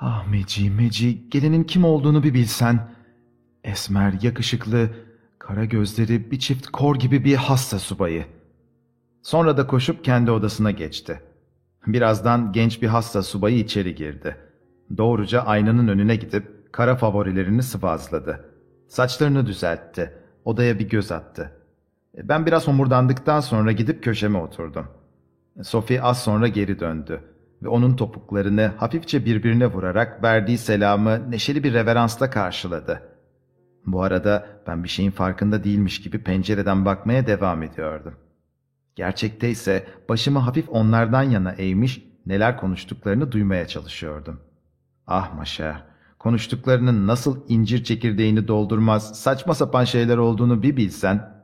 Ah Meci, Meci, gelinin kim olduğunu bir bilsen. Esmer, yakışıklı, kara gözleri, bir çift kor gibi bir hasta subayı. Sonra da koşup kendi odasına geçti. Birazdan genç bir hasta subayı içeri girdi. Doğruca aynanın önüne gidip kara favorilerini sıvazladı. Saçlarını düzeltti. Odaya bir göz attı. Ben biraz homurdandıktan sonra gidip köşeme oturdum. Sophie az sonra geri döndü. Ve onun topuklarını hafifçe birbirine vurarak verdiği selamı neşeli bir reveransla karşıladı. Bu arada ben bir şeyin farkında değilmiş gibi pencereden bakmaya devam ediyordum. Gerçekte ise başımı hafif onlardan yana eğmiş, neler konuştuklarını duymaya çalışıyordum. Ah Maşa, konuştuklarının nasıl incir çekirdeğini doldurmaz, saçma sapan şeyler olduğunu bir bilsen.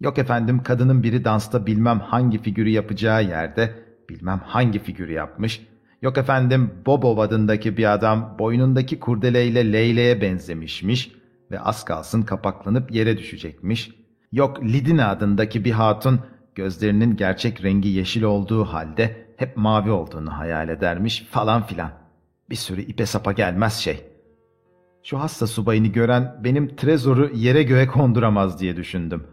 Yok efendim kadının biri dansta bilmem hangi figürü yapacağı yerde, bilmem hangi figürü yapmış. Yok efendim Bobo adındaki bir adam boynundaki kurdeleyle Leyle'ye benzemişmiş ve az kalsın kapaklanıp yere düşecekmiş. Yok Lidina adındaki bir hatun gözlerinin gerçek rengi yeşil olduğu halde hep mavi olduğunu hayal edermiş falan filan. Bir sürü ipe sapa gelmez şey. Şu hasta subayını gören benim trezoru yere göğe konduramaz diye düşündüm.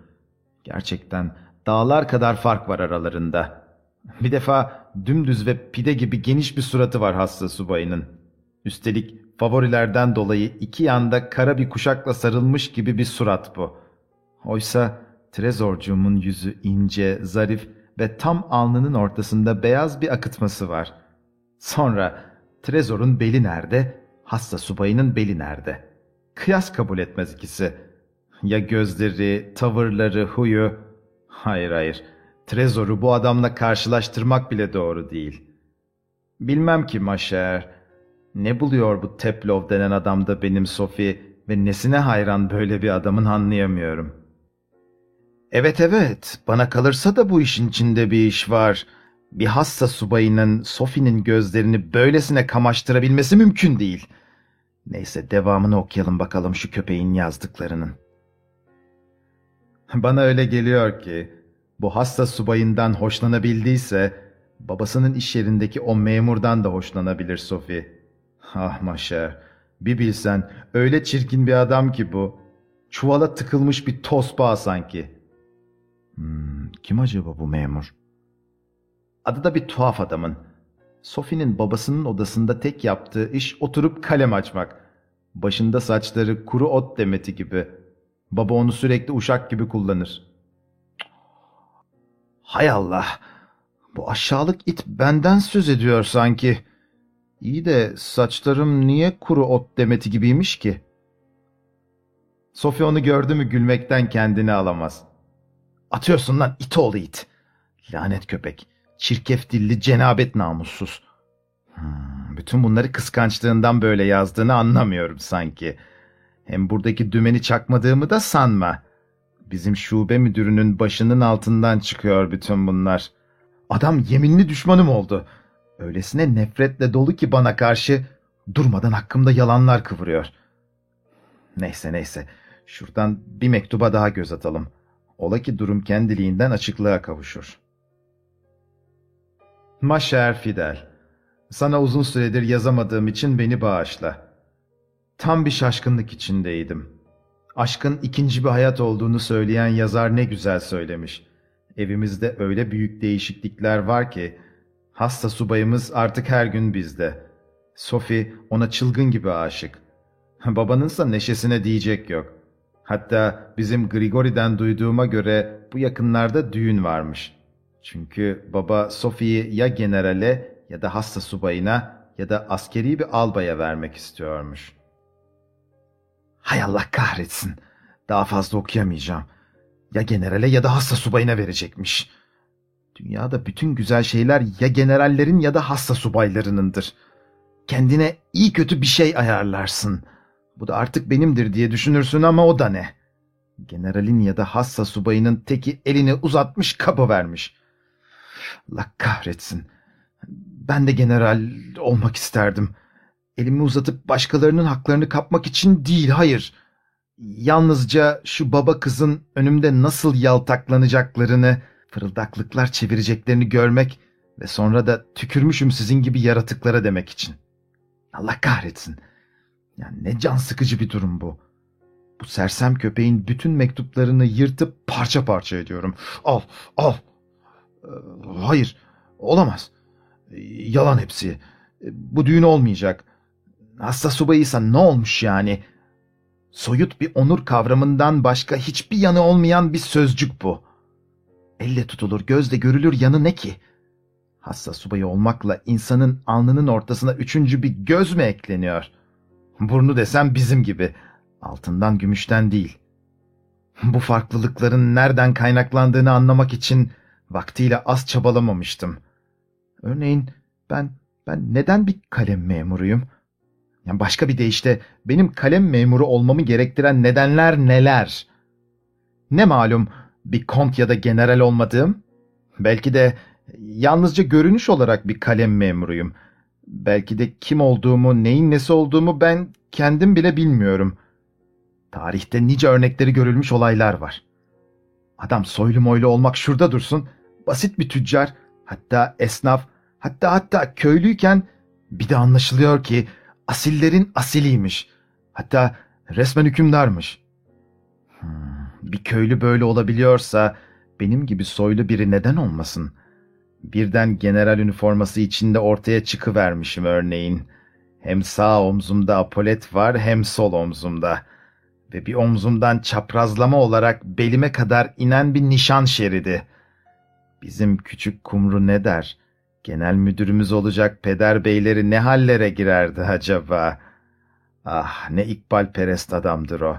Gerçekten dağlar kadar fark var aralarında. Bir defa dümdüz ve pide gibi geniş bir suratı var hasta subayının. Üstelik favorilerden dolayı iki yanda kara bir kuşakla sarılmış gibi bir surat bu. Oysa trezorcuğumun yüzü ince, zarif ve tam alnının ortasında beyaz bir akıtması var. Sonra trezorun beli nerede, hasta subayının beli nerede? Kıyas kabul etmez ikisi. Ya gözleri, tavırları, huyu? Hayır hayır. Trezor'u bu adamla karşılaştırmak bile doğru değil. Bilmem ki Maşer. Ne buluyor bu Teplov denen adamda benim Sophie ve nesine hayran böyle bir adamın anlayamıyorum. Evet evet, bana kalırsa da bu işin içinde bir iş var. Bir hasta subayının Sophie'nin gözlerini böylesine kamaştırabilmesi mümkün değil. Neyse devamını okuyalım bakalım şu köpeğin yazdıklarının. Bana öyle geliyor ki bu hasta subayından hoşlanabildiyse babasının iş yerindeki o memurdan da hoşlanabilir Sophie. Ah Maşer, bir bilsen öyle çirkin bir adam ki bu. Çuvala tıkılmış bir tosbağa sanki. Hmm, kim acaba bu memur? Adı da bir tuhaf adamın. Sophie'nin babasının odasında tek yaptığı iş oturup kalem açmak. Başında saçları kuru ot demeti gibi. Baba onu sürekli uşak gibi kullanır. Hay Allah! Bu aşağılık it benden söz ediyor sanki. İyi de saçlarım niye kuru ot demeti gibiymiş ki? Sophie onu gördü mü gülmekten kendini alamaz. Atıyorsun lan it oğlu it. Lanet köpek. Çirkef dilli cenabet namussuz. Hmm, bütün bunları kıskançlığından böyle yazdığını anlamıyorum sanki. Hem buradaki dümeni çakmadığımı da sanma. Bizim şube müdürünün başının altından çıkıyor bütün bunlar. Adam yeminli düşmanım oldu. Öylesine nefretle dolu ki bana karşı durmadan hakkımda yalanlar kıvırıyor. Neyse neyse. Şuradan bir mektuba daha göz atalım. Ola ki durum kendiliğinden açıklığa kavuşur. Maşer Fidel, sana uzun süredir yazamadığım için beni bağışla. Tam bir şaşkınlık içindeydim. Aşkın ikinci bir hayat olduğunu söyleyen yazar ne güzel söylemiş. Evimizde öyle büyük değişiklikler var ki, hasta subayımız artık her gün bizde. Sophie ona çılgın gibi aşık. Babanınsa neşesine diyecek yok. Hatta bizim Grigori'den duyduğuma göre bu yakınlarda düğün varmış. Çünkü baba Sophie'yi ya generale ya da hasta subayına ya da askeri bir albaya vermek istiyormuş. Hay Allah kahretsin. Daha fazla okuyamayacağım. Ya generale ya da hasta subayına verecekmiş. Dünyada bütün güzel şeyler ya generallerin ya da hasta subaylarınındır. Kendine iyi kötü bir şey ayarlarsın. Bu da artık benimdir diye düşünürsün ama o da ne? Generalin ya da hassa subayının teki elini uzatmış kapı vermiş. Allah kahretsin. Ben de general olmak isterdim. Elimi uzatıp başkalarının haklarını kapmak için değil, hayır. Yalnızca şu baba kızın önümde nasıl yaltaklanacaklarını, fırıldaklıklar çevireceklerini görmek ve sonra da tükürmüşüm sizin gibi yaratıklara demek için. Allah kahretsin. Yani ne can sıkıcı bir durum bu. Bu sersem köpeğin bütün mektuplarını yırtıp parça parça ediyorum. Al, al. Ee, hayır, olamaz. Yalan hepsi. Bu düğün olmayacak. Hasta subayıysa ne olmuş yani? Soyut bir onur kavramından başka hiçbir yanı olmayan bir sözcük bu. Elle tutulur, gözle görülür yanı ne ki? Hassa subayı olmakla insanın alnının ortasına üçüncü bir göz mü ekleniyor? Burnu desem bizim gibi. Altından gümüşten değil. Bu farklılıkların nereden kaynaklandığını anlamak için vaktiyle az çabalamamıştım. Örneğin ben ben neden bir kalem memuruyum? Yani başka bir deyişle benim kalem memuru olmamı gerektiren nedenler neler? Ne malum bir kont ya da general olmadığım? Belki de yalnızca görünüş olarak bir kalem memuruyum. Belki de kim olduğumu, neyin nesi olduğumu ben kendim bile bilmiyorum. Tarihte nice örnekleri görülmüş olaylar var. Adam soylu moylu olmak şurada dursun, basit bir tüccar, hatta esnaf, hatta hatta köylüyken bir de anlaşılıyor ki asillerin asiliymiş. Hatta resmen hükümdarmış. Hmm, bir köylü böyle olabiliyorsa benim gibi soylu biri neden olmasın? Birden general üniforması içinde ortaya çıkıvermişim örneğin. Hem sağ omzumda apolet var hem sol omzumda. Ve bir omzumdan çaprazlama olarak belime kadar inen bir nişan şeridi. Bizim küçük kumru ne der? Genel müdürümüz olacak peder beyleri ne hallere girerdi acaba? Ah ne ikbalperest adamdır o.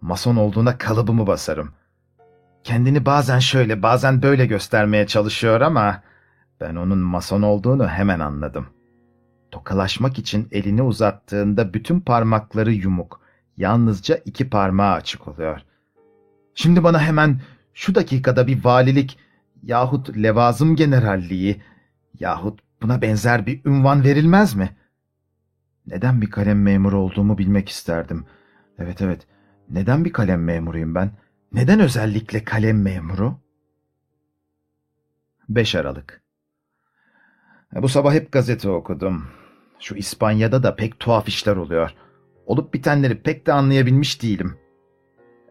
Mason olduğuna kalıbımı basarım. Kendini bazen şöyle bazen böyle göstermeye çalışıyor ama ben onun mason olduğunu hemen anladım. Tokalaşmak için elini uzattığında bütün parmakları yumuk, yalnızca iki parmağı açık oluyor. Şimdi bana hemen şu dakikada bir valilik yahut levazım generalliği yahut buna benzer bir ünvan verilmez mi? Neden bir kalem memuru olduğumu bilmek isterdim. Evet evet, neden bir kalem memuruyum ben? Neden özellikle kalem memuru? 5 Aralık Bu sabah hep gazete okudum. Şu İspanya'da da pek tuhaf işler oluyor. Olup bitenleri pek de anlayabilmiş değilim.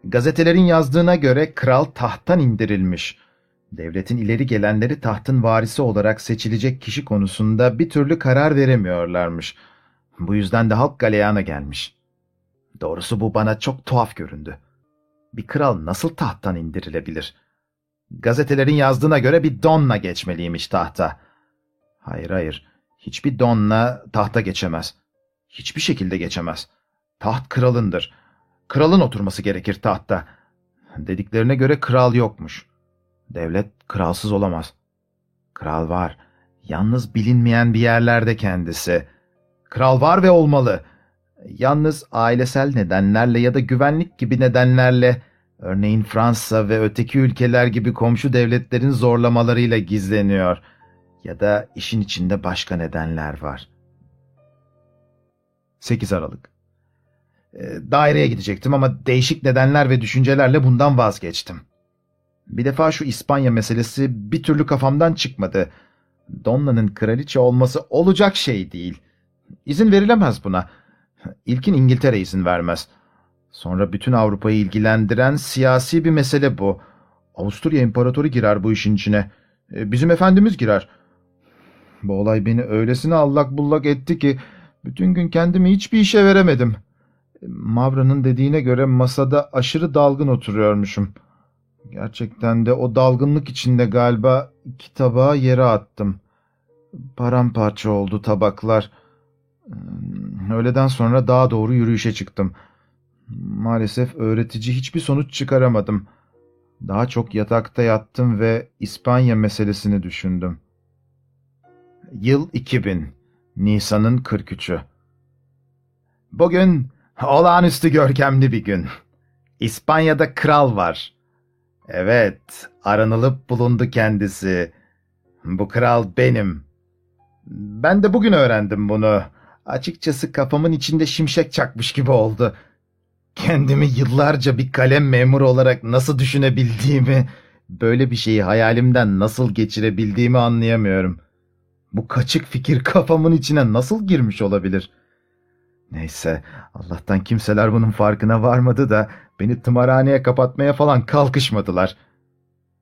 Gazetelerin yazdığına göre kral tahttan indirilmiş. Devletin ileri gelenleri tahtın varisi olarak seçilecek kişi konusunda bir türlü karar veremiyorlarmış. Bu yüzden de halk galeyana gelmiş. Doğrusu bu bana çok tuhaf göründü. Bir kral nasıl tahttan indirilebilir? Gazetelerin yazdığına göre bir donla geçmeliymiş tahta. Hayır hayır, hiçbir donla tahta geçemez. Hiçbir şekilde geçemez. Taht kralındır. Kralın oturması gerekir tahtta. Dediklerine göre kral yokmuş. Devlet kralsız olamaz. Kral var. Yalnız bilinmeyen bir yerlerde kendisi. Kral var ve olmalı. Yalnız ailesel nedenlerle ya da güvenlik gibi nedenlerle, örneğin Fransa ve öteki ülkeler gibi komşu devletlerin zorlamalarıyla gizleniyor. Ya da işin içinde başka nedenler var. 8 Aralık Daireye gidecektim ama değişik nedenler ve düşüncelerle bundan vazgeçtim. Bir defa şu İspanya meselesi bir türlü kafamdan çıkmadı. Donna'nın kraliçe olması olacak şey değil. İzin verilemez buna. İlkin İngiltere izin vermez. Sonra bütün Avrupa'yı ilgilendiren siyasi bir mesele bu. Avusturya İmparatoru girer bu işin içine. E, bizim efendimiz girer. Bu olay beni öylesine allak bullak etti ki bütün gün kendimi hiçbir işe veremedim. Mavra'nın dediğine göre masada aşırı dalgın oturuyormuşum.'' Gerçekten de o dalgınlık içinde galiba iki tabağı yere attım. Paramparça oldu tabaklar. Hmm, öğleden sonra daha doğru yürüyüşe çıktım. Maalesef öğretici hiçbir sonuç çıkaramadım. Daha çok yatakta yattım ve İspanya meselesini düşündüm. Yıl 2000. Nisan'ın 43'ü. Bugün olağanüstü görkemli bir gün. İspanya'da kral var. Evet, aranılıp bulundu kendisi. Bu kral benim. Ben de bugün öğrendim bunu. Açıkçası kafamın içinde şimşek çakmış gibi oldu. Kendimi yıllarca bir kalem memuru olarak nasıl düşünebildiğimi, böyle bir şeyi hayalimden nasıl geçirebildiğimi anlayamıyorum. Bu kaçık fikir kafamın içine nasıl girmiş olabilir? Neyse, Allah'tan kimseler bunun farkına varmadı da Beni tımarhaneye kapatmaya falan kalkışmadılar.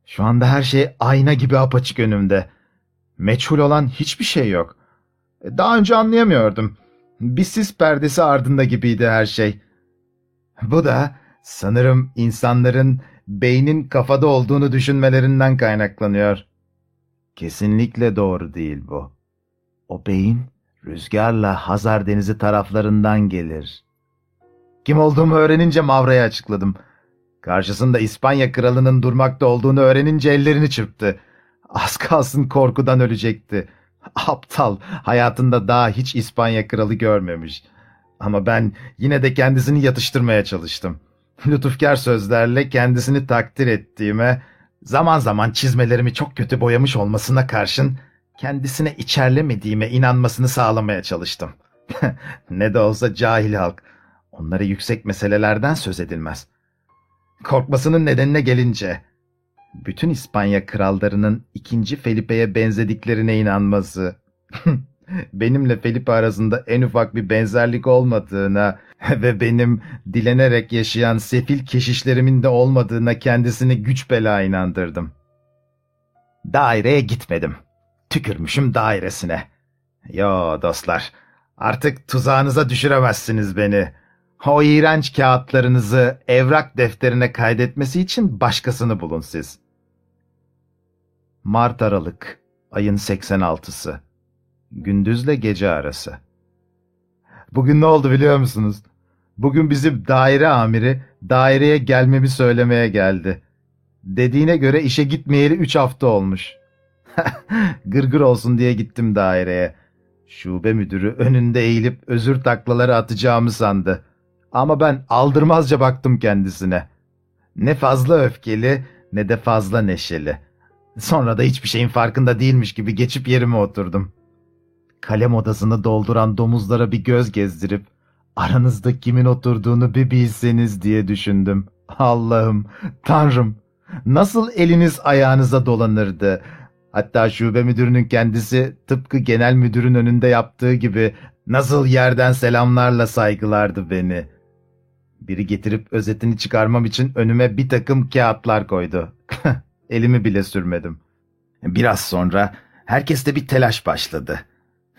Şu anda her şey ayna gibi apaçık önümde. Meçhul olan hiçbir şey yok. E, daha önce anlayamıyordum. Bir sis perdesi ardında gibiydi her şey. Bu da sanırım insanların beynin kafada olduğunu düşünmelerinden kaynaklanıyor. Kesinlikle doğru değil bu. O beyin rüzgarla Hazar Denizi taraflarından gelir. Kim olduğumu öğrenince Mavra'ya açıkladım. Karşısında İspanya kralının durmakta olduğunu öğrenince ellerini çırptı. Az kalsın korkudan ölecekti. Aptal, hayatında daha hiç İspanya kralı görmemiş. Ama ben yine de kendisini yatıştırmaya çalıştım. Lütufkar sözlerle kendisini takdir ettiğime, zaman zaman çizmelerimi çok kötü boyamış olmasına karşın kendisine içerlemediğime inanmasını sağlamaya çalıştım. ne de olsa cahil halk. Onlara yüksek meselelerden söz edilmez. Korkmasının nedenine gelince, bütün İspanya krallarının ikinci Felipe'ye benzediklerine inanması, benimle Felipe arasında en ufak bir benzerlik olmadığına ve benim dilenerek yaşayan sefil keşişlerimin de olmadığına kendisini güç bela inandırdım. Daireye gitmedim. Tükürmüşüm dairesine. Yo dostlar, artık tuzağınıza düşüremezsiniz beni. O iğrenç kağıtlarınızı evrak defterine kaydetmesi için başkasını bulun siz. Mart Aralık, ayın 86'sı. Gündüzle gece arası. Bugün ne oldu biliyor musunuz? Bugün bizim daire amiri daireye gelmemi söylemeye geldi. Dediğine göre işe gitmeyeli üç hafta olmuş. Gırgır olsun diye gittim daireye. Şube müdürü önünde eğilip özür taklaları atacağımı sandı. Ama ben aldırmazca baktım kendisine. Ne fazla öfkeli ne de fazla neşeli. Sonra da hiçbir şeyin farkında değilmiş gibi geçip yerime oturdum. Kalem odasını dolduran domuzlara bir göz gezdirip aranızda kimin oturduğunu bir bilseniz diye düşündüm. Allah'ım, Tanrım, nasıl eliniz ayağınıza dolanırdı? Hatta şube müdürünün kendisi tıpkı genel müdürün önünde yaptığı gibi nasıl yerden selamlarla saygılardı beni. Biri getirip özetini çıkarmam için önüme bir takım kağıtlar koydu. Elimi bile sürmedim. Biraz sonra herkeste bir telaş başladı.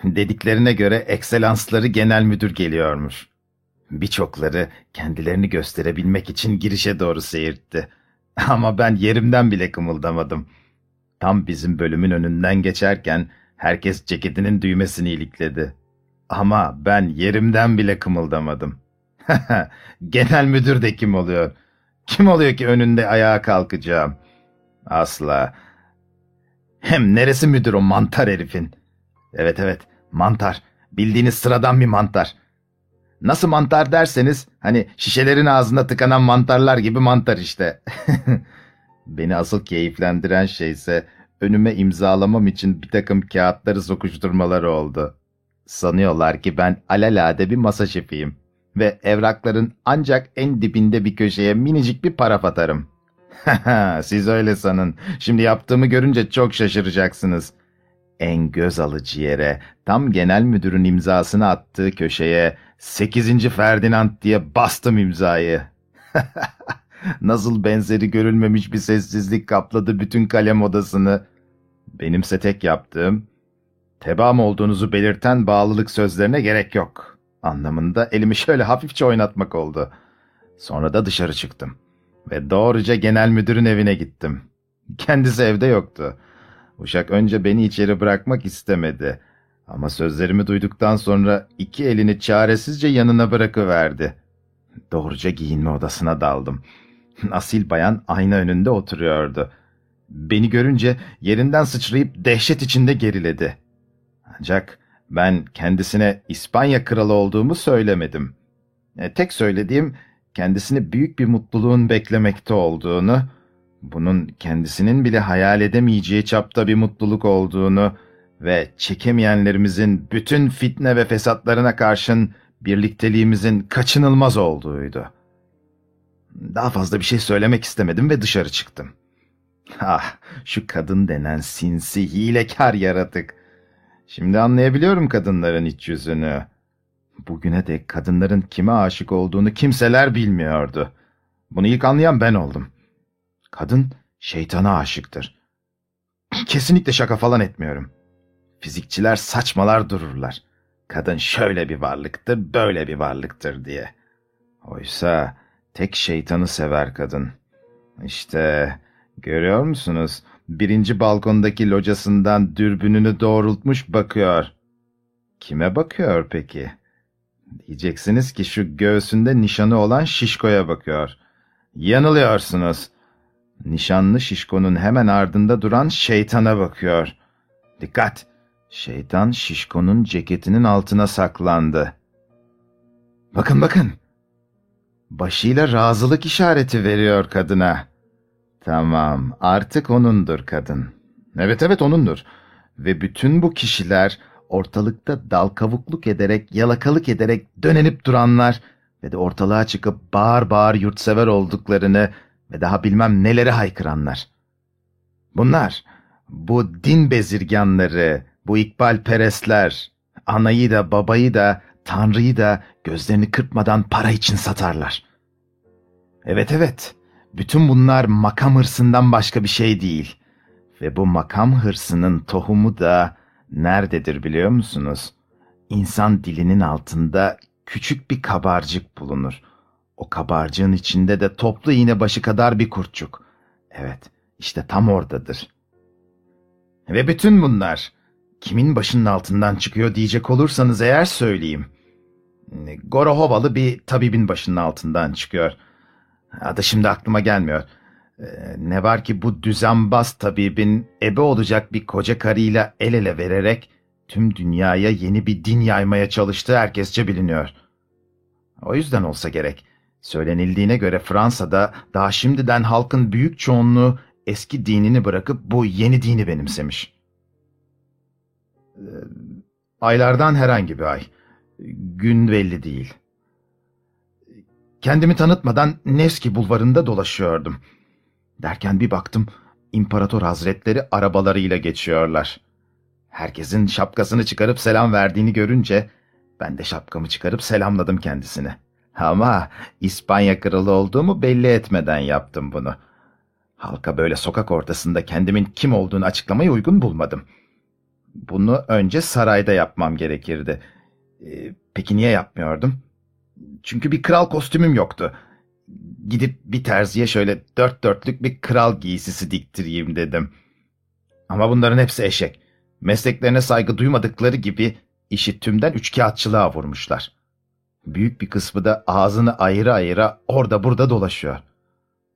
Dediklerine göre ekselansları genel müdür geliyormuş. Birçokları kendilerini gösterebilmek için girişe doğru seyirtti. Ama ben yerimden bile kımıldamadım. Tam bizim bölümün önünden geçerken herkes ceketinin düğmesini ilikledi. Ama ben yerimden bile kımıldamadım. Genel müdür de kim oluyor? Kim oluyor ki önünde ayağa kalkacağım? Asla. Hem neresi müdür o mantar herifin? Evet evet mantar. Bildiğiniz sıradan bir mantar. Nasıl mantar derseniz hani şişelerin ağzında tıkanan mantarlar gibi mantar işte. Beni asıl keyiflendiren şey ise önüme imzalamam için bir takım kağıtları sokuşturmaları oldu. Sanıyorlar ki ben alelade bir masa şefiyim ve evrakların ancak en dibinde bir köşeye minicik bir paraf atarım. Siz öyle sanın. Şimdi yaptığımı görünce çok şaşıracaksınız. En göz alıcı yere, tam genel müdürün imzasını attığı köşeye 8. Ferdinand diye bastım imzayı. Nasıl benzeri görülmemiş bir sessizlik kapladı bütün kalem odasını. Benimse tek yaptığım, tebaam olduğunuzu belirten bağlılık sözlerine gerek yok. Anlamında elimi şöyle hafifçe oynatmak oldu. Sonra da dışarı çıktım. Ve doğruca genel müdürün evine gittim. Kendisi evde yoktu. Uşak önce beni içeri bırakmak istemedi. Ama sözlerimi duyduktan sonra iki elini çaresizce yanına bırakıverdi. Doğruca giyinme odasına daldım. Asil bayan ayna önünde oturuyordu. Beni görünce yerinden sıçrayıp dehşet içinde geriledi. Ancak ben kendisine İspanya kralı olduğumu söylemedim. E, tek söylediğim kendisini büyük bir mutluluğun beklemekte olduğunu, bunun kendisinin bile hayal edemeyeceği çapta bir mutluluk olduğunu ve çekemeyenlerimizin bütün fitne ve fesatlarına karşın birlikteliğimizin kaçınılmaz olduğuydu. Daha fazla bir şey söylemek istemedim ve dışarı çıktım. Ah, şu kadın denen sinsi, hilekar yaratık. Şimdi anlayabiliyorum kadınların iç yüzünü. Bugüne dek kadınların kime aşık olduğunu kimseler bilmiyordu. Bunu ilk anlayan ben oldum. Kadın şeytana aşıktır. Kesinlikle şaka falan etmiyorum. Fizikçiler saçmalar dururlar. Kadın şöyle bir varlıktır, böyle bir varlıktır diye. Oysa tek şeytanı sever kadın. İşte görüyor musunuz? Birinci balkondaki locasından dürbününü doğrultmuş bakıyor. Kime bakıyor peki? Diyeceksiniz ki şu göğsünde nişanı olan şişkoya bakıyor. Yanılıyorsunuz. Nişanlı şişkonun hemen ardında duran şeytana bakıyor. Dikkat! Şeytan şişkonun ceketinin altına saklandı. Bakın bakın. Başıyla razılık işareti veriyor kadına. Tamam, artık onundur kadın. Evet evet onundur. Ve bütün bu kişiler ortalıkta dal kavukluk ederek, yalakalık ederek dönenip duranlar ve de ortalığa çıkıp bağır bağır yurtsever olduklarını ve daha bilmem neleri haykıranlar. Bunlar, bu din bezirganları, bu ikbal perestler, anayı da babayı da, tanrıyı da gözlerini kırpmadan para için satarlar. Evet evet, bütün bunlar makam hırsından başka bir şey değil. Ve bu makam hırsının tohumu da nerededir biliyor musunuz? İnsan dilinin altında küçük bir kabarcık bulunur. O kabarcığın içinde de toplu iğne başı kadar bir kurtçuk. Evet, işte tam oradadır. Ve bütün bunlar kimin başının altından çıkıyor diyecek olursanız eğer söyleyeyim. Gorohovalı bir tabibin başının altından çıkıyor. Adı şimdi aklıma gelmiyor. Ee, ne var ki bu düzenbaz tabibin ebe olacak bir koca karıyla el ele vererek tüm dünyaya yeni bir din yaymaya çalıştığı herkesçe biliniyor. O yüzden olsa gerek. Söylenildiğine göre Fransa'da daha şimdiden halkın büyük çoğunluğu eski dinini bırakıp bu yeni dini benimsemiş. Ee, aylardan herhangi bir ay. Gün belli değil. Kendimi tanıtmadan Nevski bulvarında dolaşıyordum. Derken bir baktım İmparator Hazretleri arabalarıyla geçiyorlar. Herkesin şapkasını çıkarıp selam verdiğini görünce ben de şapkamı çıkarıp selamladım kendisini. Ama İspanya kralı olduğumu belli etmeden yaptım bunu. Halka böyle sokak ortasında kendimin kim olduğunu açıklamayı uygun bulmadım. Bunu önce sarayda yapmam gerekirdi. Ee, peki niye yapmıyordum? Çünkü bir kral kostümüm yoktu. Gidip bir terziye şöyle dört dörtlük bir kral giysisi diktireyim dedim. Ama bunların hepsi eşek. Mesleklerine saygı duymadıkları gibi işi tümden üçkağıtçılığa vurmuşlar. Büyük bir kısmı da ağzını ayıra ayıra orada burada dolaşıyor.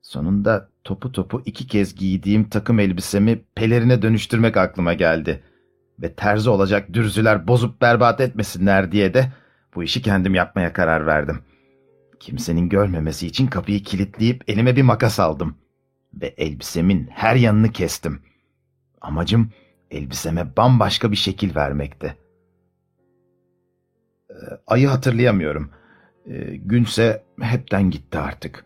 Sonunda topu topu iki kez giydiğim takım elbisemi pelerine dönüştürmek aklıma geldi. Ve terzi olacak dürzüler bozup berbat etmesinler diye de bu işi kendim yapmaya karar verdim. Kimsenin görmemesi için kapıyı kilitleyip elime bir makas aldım. Ve elbisemin her yanını kestim. Amacım elbiseme bambaşka bir şekil vermekti. Ee, ayı hatırlayamıyorum. Ee, günse hepten gitti artık.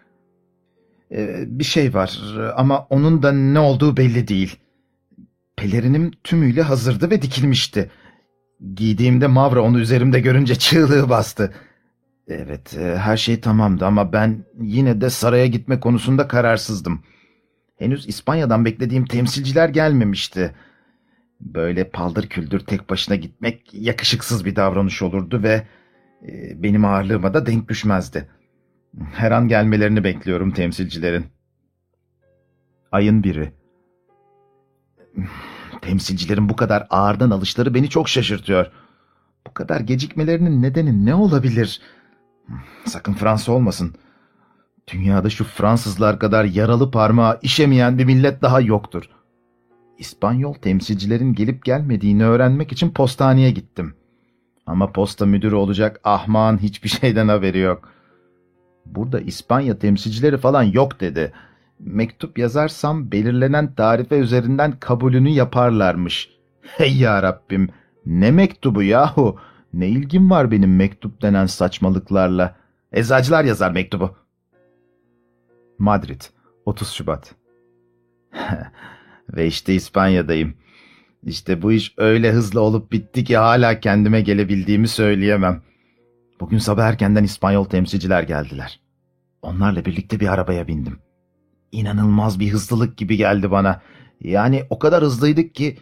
Ee, bir şey var ama onun da ne olduğu belli değil. Pelerinim tümüyle hazırdı ve dikilmişti. Giydiğimde Mavra onu üzerimde görünce çığlığı bastı. Evet, e, her şey tamamdı ama ben yine de saraya gitme konusunda kararsızdım. Henüz İspanya'dan beklediğim temsilciler gelmemişti. Böyle paldır küldür tek başına gitmek yakışıksız bir davranış olurdu ve e, benim ağırlığıma da denk düşmezdi. Her an gelmelerini bekliyorum temsilcilerin. Ayın biri. Temsilcilerin bu kadar ağırdan alışları beni çok şaşırtıyor. Bu kadar gecikmelerinin nedeni ne olabilir? Sakın Fransa olmasın. Dünyada şu Fransızlar kadar yaralı parmağı işemeyen bir millet daha yoktur. İspanyol temsilcilerin gelip gelmediğini öğrenmek için postaneye gittim. Ama posta müdürü olacak ahmağın hiçbir şeyden haberi yok. Burada İspanya temsilcileri falan yok dedi mektup yazarsam belirlenen tarife üzerinden kabulünü yaparlarmış. Hey ya Rabbim, ne mektubu yahu? Ne ilgim var benim mektup denen saçmalıklarla? Eczacılar yazar mektubu. Madrid, 30 Şubat. Ve işte İspanya'dayım. İşte bu iş öyle hızlı olup bitti ki hala kendime gelebildiğimi söyleyemem. Bugün sabah erkenden İspanyol temsilciler geldiler. Onlarla birlikte bir arabaya bindim. İnanılmaz bir hızlılık gibi geldi bana. Yani o kadar hızlıydık ki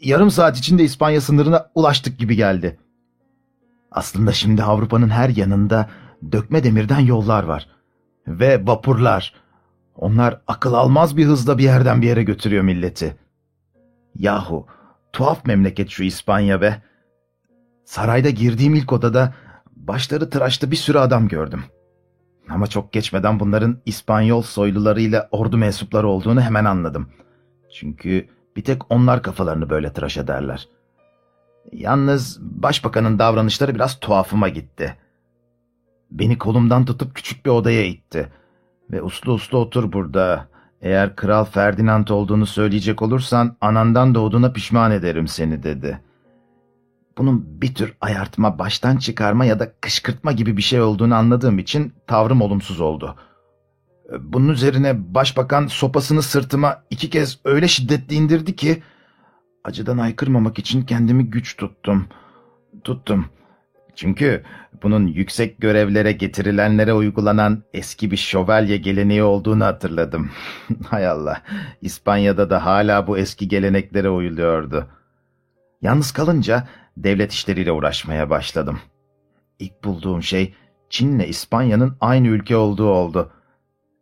yarım saat içinde İspanya sınırına ulaştık gibi geldi. Aslında şimdi Avrupa'nın her yanında dökme demirden yollar var. Ve vapurlar. Onlar akıl almaz bir hızla bir yerden bir yere götürüyor milleti. Yahu tuhaf memleket şu İspanya be. Sarayda girdiğim ilk odada başları tıraşlı bir sürü adam gördüm. Ama çok geçmeden bunların İspanyol soylularıyla ordu mensupları olduğunu hemen anladım. Çünkü bir tek onlar kafalarını böyle tıraş ederler. Yalnız başbakanın davranışları biraz tuhafıma gitti. Beni kolumdan tutup küçük bir odaya itti. Ve uslu uslu otur burada. Eğer Kral Ferdinand olduğunu söyleyecek olursan anandan doğduğuna pişman ederim seni dedi. Bunun bir tür ayartma, baştan çıkarma ya da kışkırtma gibi bir şey olduğunu anladığım için tavrım olumsuz oldu. Bunun üzerine başbakan sopasını sırtıma iki kez öyle şiddetli indirdi ki acıdan aykırmamak için kendimi güç tuttum. Tuttum. Çünkü bunun yüksek görevlere getirilenlere uygulanan eski bir şövalye geleneği olduğunu hatırladım. Hay Allah, İspanya'da da hala bu eski geleneklere uyuluyordu. Yalnız kalınca devlet işleriyle uğraşmaya başladım. İlk bulduğum şey Çin'le İspanya'nın aynı ülke olduğu oldu.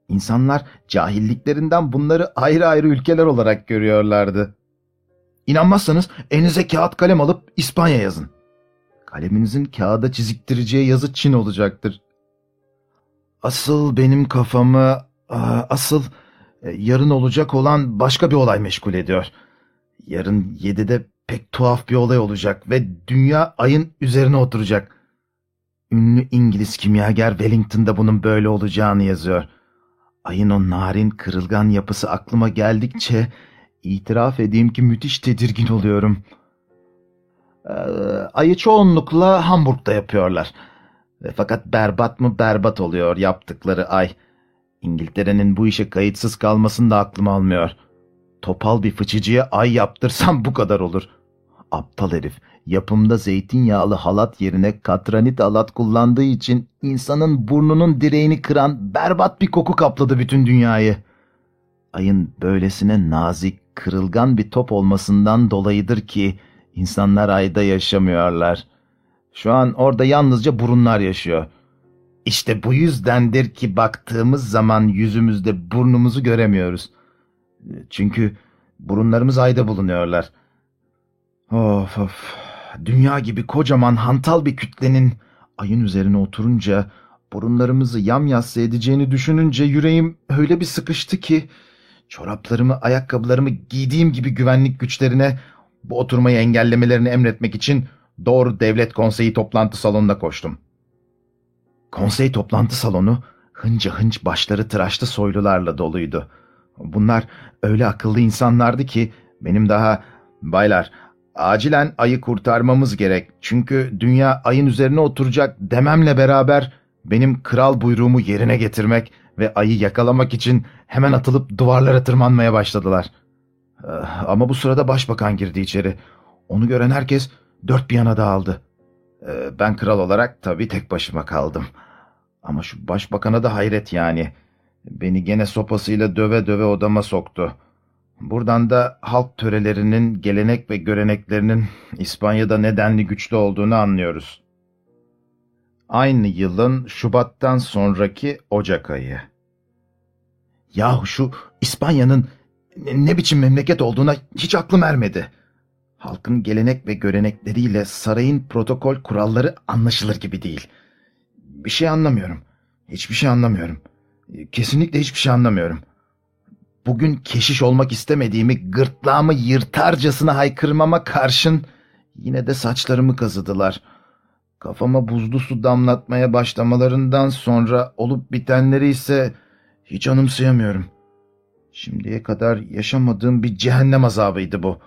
İnsanlar cahilliklerinden bunları ayrı ayrı ülkeler olarak görüyorlardı. İnanmazsanız elinize kağıt kalem alıp İspanya yazın. Kaleminizin kağıda çiziktireceği yazı Çin olacaktır. Asıl benim kafamı, asıl e, yarın olacak olan başka bir olay meşgul ediyor. Yarın yedide pek tuhaf bir olay olacak ve dünya ayın üzerine oturacak. Ünlü İngiliz kimyager Wellington'da bunun böyle olacağını yazıyor. Ayın o narin kırılgan yapısı aklıma geldikçe itiraf edeyim ki müthiş tedirgin oluyorum.'' Ee, ayı çoğunlukla Hamburg'da yapıyorlar. Ve fakat berbat mı berbat oluyor yaptıkları ay. İngiltere'nin bu işe kayıtsız kalmasını da aklım almıyor. Topal bir fıçıcıya ay yaptırsam bu kadar olur. Aptal herif yapımda zeytinyağlı halat yerine katranit halat kullandığı için insanın burnunun direğini kıran berbat bir koku kapladı bütün dünyayı. Ayın böylesine nazik, kırılgan bir top olmasından dolayıdır ki İnsanlar ayda yaşamıyorlar. Şu an orada yalnızca burunlar yaşıyor. İşte bu yüzdendir ki baktığımız zaman yüzümüzde burnumuzu göremiyoruz. Çünkü burunlarımız ayda bulunuyorlar. Of of. Dünya gibi kocaman hantal bir kütlenin ayın üzerine oturunca burunlarımızı yamyassı edeceğini düşününce yüreğim öyle bir sıkıştı ki çoraplarımı, ayakkabılarımı giydiğim gibi güvenlik güçlerine bu oturmayı engellemelerini emretmek için doğru devlet konseyi toplantı salonuna koştum. Konsey toplantı salonu hınca hınç başları tıraşlı soylularla doluydu. Bunlar öyle akıllı insanlardı ki benim daha baylar acilen ayı kurtarmamız gerek çünkü dünya ayın üzerine oturacak dememle beraber benim kral buyruğumu yerine getirmek ve ayı yakalamak için hemen atılıp duvarlara tırmanmaya başladılar.'' Eh, ama bu sırada başbakan girdi içeri. Onu gören herkes dört bir yana dağıldı. Eh, ben kral olarak tabii tek başıma kaldım. Ama şu başbakana da hayret yani. Beni gene sopasıyla döve döve odama soktu. Buradan da halk törelerinin, gelenek ve göreneklerinin İspanya'da nedenli güçlü olduğunu anlıyoruz. Aynı yılın Şubat'tan sonraki Ocak ayı. Yahu şu İspanya'nın ne biçim memleket olduğuna hiç aklım ermedi. Halkın gelenek ve görenekleriyle sarayın protokol kuralları anlaşılır gibi değil. Bir şey anlamıyorum. Hiçbir şey anlamıyorum. Kesinlikle hiçbir şey anlamıyorum. Bugün keşiş olmak istemediğimi gırtlağımı yırtarcasına haykırmama karşın yine de saçlarımı kazıdılar. Kafama buzlu su damlatmaya başlamalarından sonra olup bitenleri ise hiç anımsayamıyorum.'' Şimdiye kadar yaşamadığım bir cehennem azabıydı bu.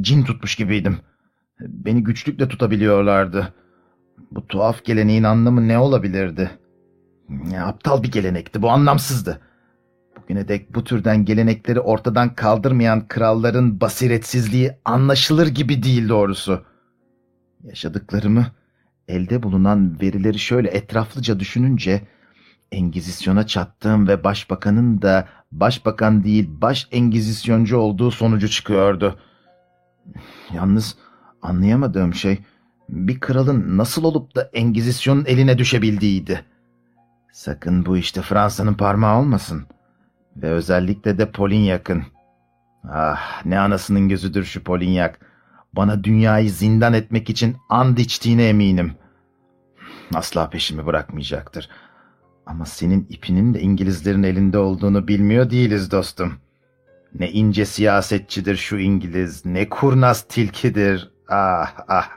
Cin tutmuş gibiydim. Beni güçlükle tutabiliyorlardı. Bu tuhaf geleneğin anlamı ne olabilirdi? Aptal bir gelenekti, bu anlamsızdı. Bugüne dek bu türden gelenekleri ortadan kaldırmayan kralların basiretsizliği anlaşılır gibi değil doğrusu. Yaşadıklarımı, elde bulunan verileri şöyle etraflıca düşününce Engizisyona çattığım ve başbakanın da başbakan değil baş engizisyoncu olduğu sonucu çıkıyordu. Yalnız anlayamadığım şey bir kralın nasıl olup da engizisyonun eline düşebildiğiydi. Sakın bu işte Fransa'nın parmağı olmasın. Ve özellikle de Polinyak'ın. Ah ne anasının gözüdür şu Polinyak. Bana dünyayı zindan etmek için and içtiğine eminim. Asla peşimi bırakmayacaktır. Ama senin ipinin de İngilizlerin elinde olduğunu bilmiyor değiliz dostum. Ne ince siyasetçidir şu İngiliz, ne kurnaz tilkidir. Ah ah.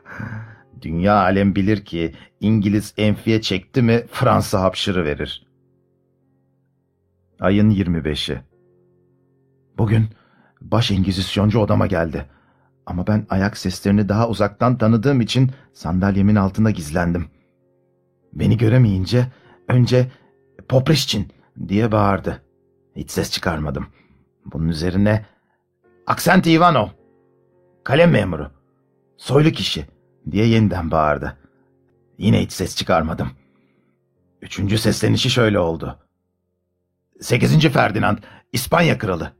Dünya alem bilir ki İngiliz enfiye çekti mi Fransa hapşırı verir. Ayın 25'i. Bugün baş engizisyoncu odama geldi. Ama ben ayak seslerini daha uzaktan tanıdığım için sandalyemin altında gizlendim. Beni göremeyince önce Poprişçin diye bağırdı. Hiç ses çıkarmadım. Bunun üzerine Aksent Ivanov, kalem memuru, soylu kişi diye yeniden bağırdı. Yine hiç ses çıkarmadım. Üçüncü seslenişi şöyle oldu. Sekizinci Ferdinand, İspanya kralı.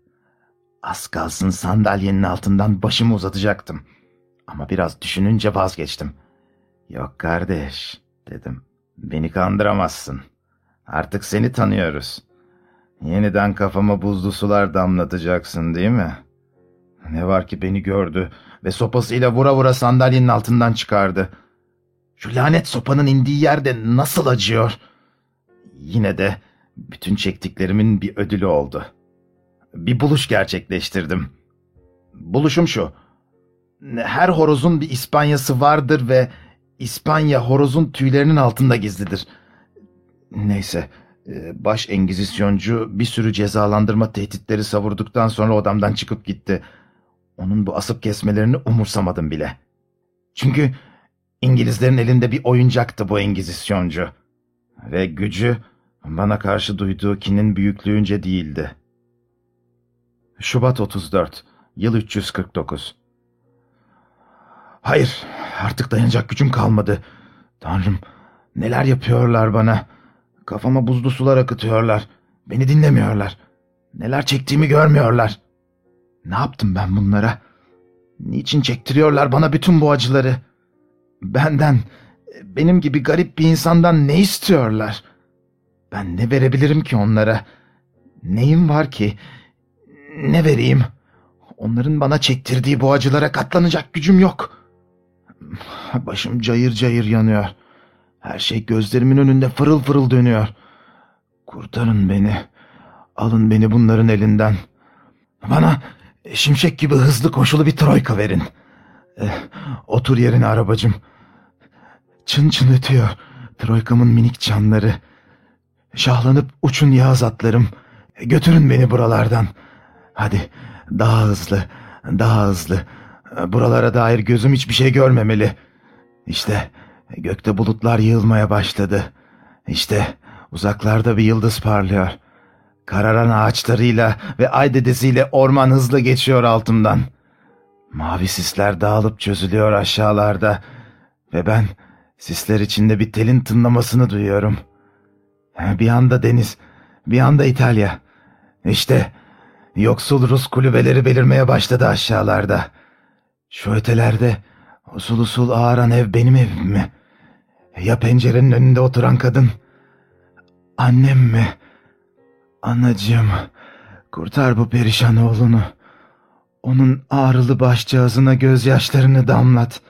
Az kalsın sandalyenin altından başımı uzatacaktım. Ama biraz düşününce vazgeçtim. Yok kardeş, dedim. Beni kandıramazsın. Artık seni tanıyoruz. Yeniden kafama buzlu sular damlatacaksın değil mi? Ne var ki beni gördü ve sopasıyla vura vura sandalyenin altından çıkardı. Şu lanet sopanın indiği yerde nasıl acıyor? Yine de bütün çektiklerimin bir ödülü oldu. Bir buluş gerçekleştirdim. Buluşum şu. Her horozun bir İspanyası vardır ve İspanya horozun tüylerinin altında gizlidir. Neyse, e, baş engizisyoncu bir sürü cezalandırma tehditleri savurduktan sonra odamdan çıkıp gitti. Onun bu asıp kesmelerini umursamadım bile. Çünkü İngilizlerin elinde bir oyuncaktı bu engizisyoncu. Ve gücü bana karşı duyduğu kinin büyüklüğünce değildi. Şubat 34, yıl 349 Hayır, artık dayanacak gücüm kalmadı. Tanrım, neler yapıyorlar bana. Kafama buzlu sular akıtıyorlar. Beni dinlemiyorlar. Neler çektiğimi görmüyorlar. Ne yaptım ben bunlara? Niçin çektiriyorlar bana bütün bu acıları? Benden, benim gibi garip bir insandan ne istiyorlar? Ben ne verebilirim ki onlara? Neyim var ki? Ne vereyim? Onların bana çektirdiği bu acılara katlanacak gücüm yok. Başım cayır cayır yanıyor. Her şey gözlerimin önünde fırıl fırıl dönüyor. Kurtarın beni. Alın beni bunların elinden. Bana şimşek gibi hızlı koşulu bir troika verin. Eh, otur yerine arabacım. Çın çın ötüyor. Troikamın minik çanları. Şahlanıp uçun yağız atlarım. Götürün beni buralardan. Hadi daha hızlı, daha hızlı. Buralara dair gözüm hiçbir şey görmemeli. İşte gökte bulutlar yığılmaya başladı. İşte uzaklarda bir yıldız parlıyor. Kararan ağaçlarıyla ve ay dedesiyle orman hızla geçiyor altımdan. Mavi sisler dağılıp çözülüyor aşağılarda ve ben sisler içinde bir telin tınlamasını duyuyorum. Bir anda deniz, bir anda İtalya. İşte yoksul Rus kulübeleri belirmeye başladı aşağılarda. Şu ötelerde usul usul ağıran ev benim evim mi? Ya pencerenin önünde oturan kadın? Annem mi? Anacığım, kurtar bu perişan oğlunu. Onun ağrılı başcağızına gözyaşlarını damlat.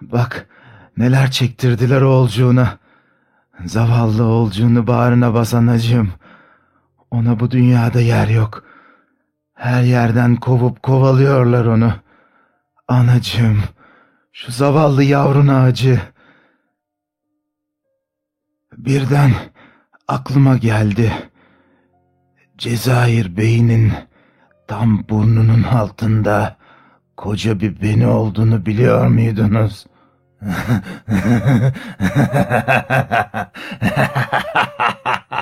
Bak, neler çektirdiler oğulcuğuna. Zavallı oğulcuğunu bağrına bas anacığım. Ona bu dünyada yer yok. Her yerden kovup kovalıyorlar onu. Anacığım, şu zavallı yavrun acı. Birden aklıma geldi. Cezayir Bey'inin tam burnunun altında koca bir beni olduğunu biliyor muydunuz?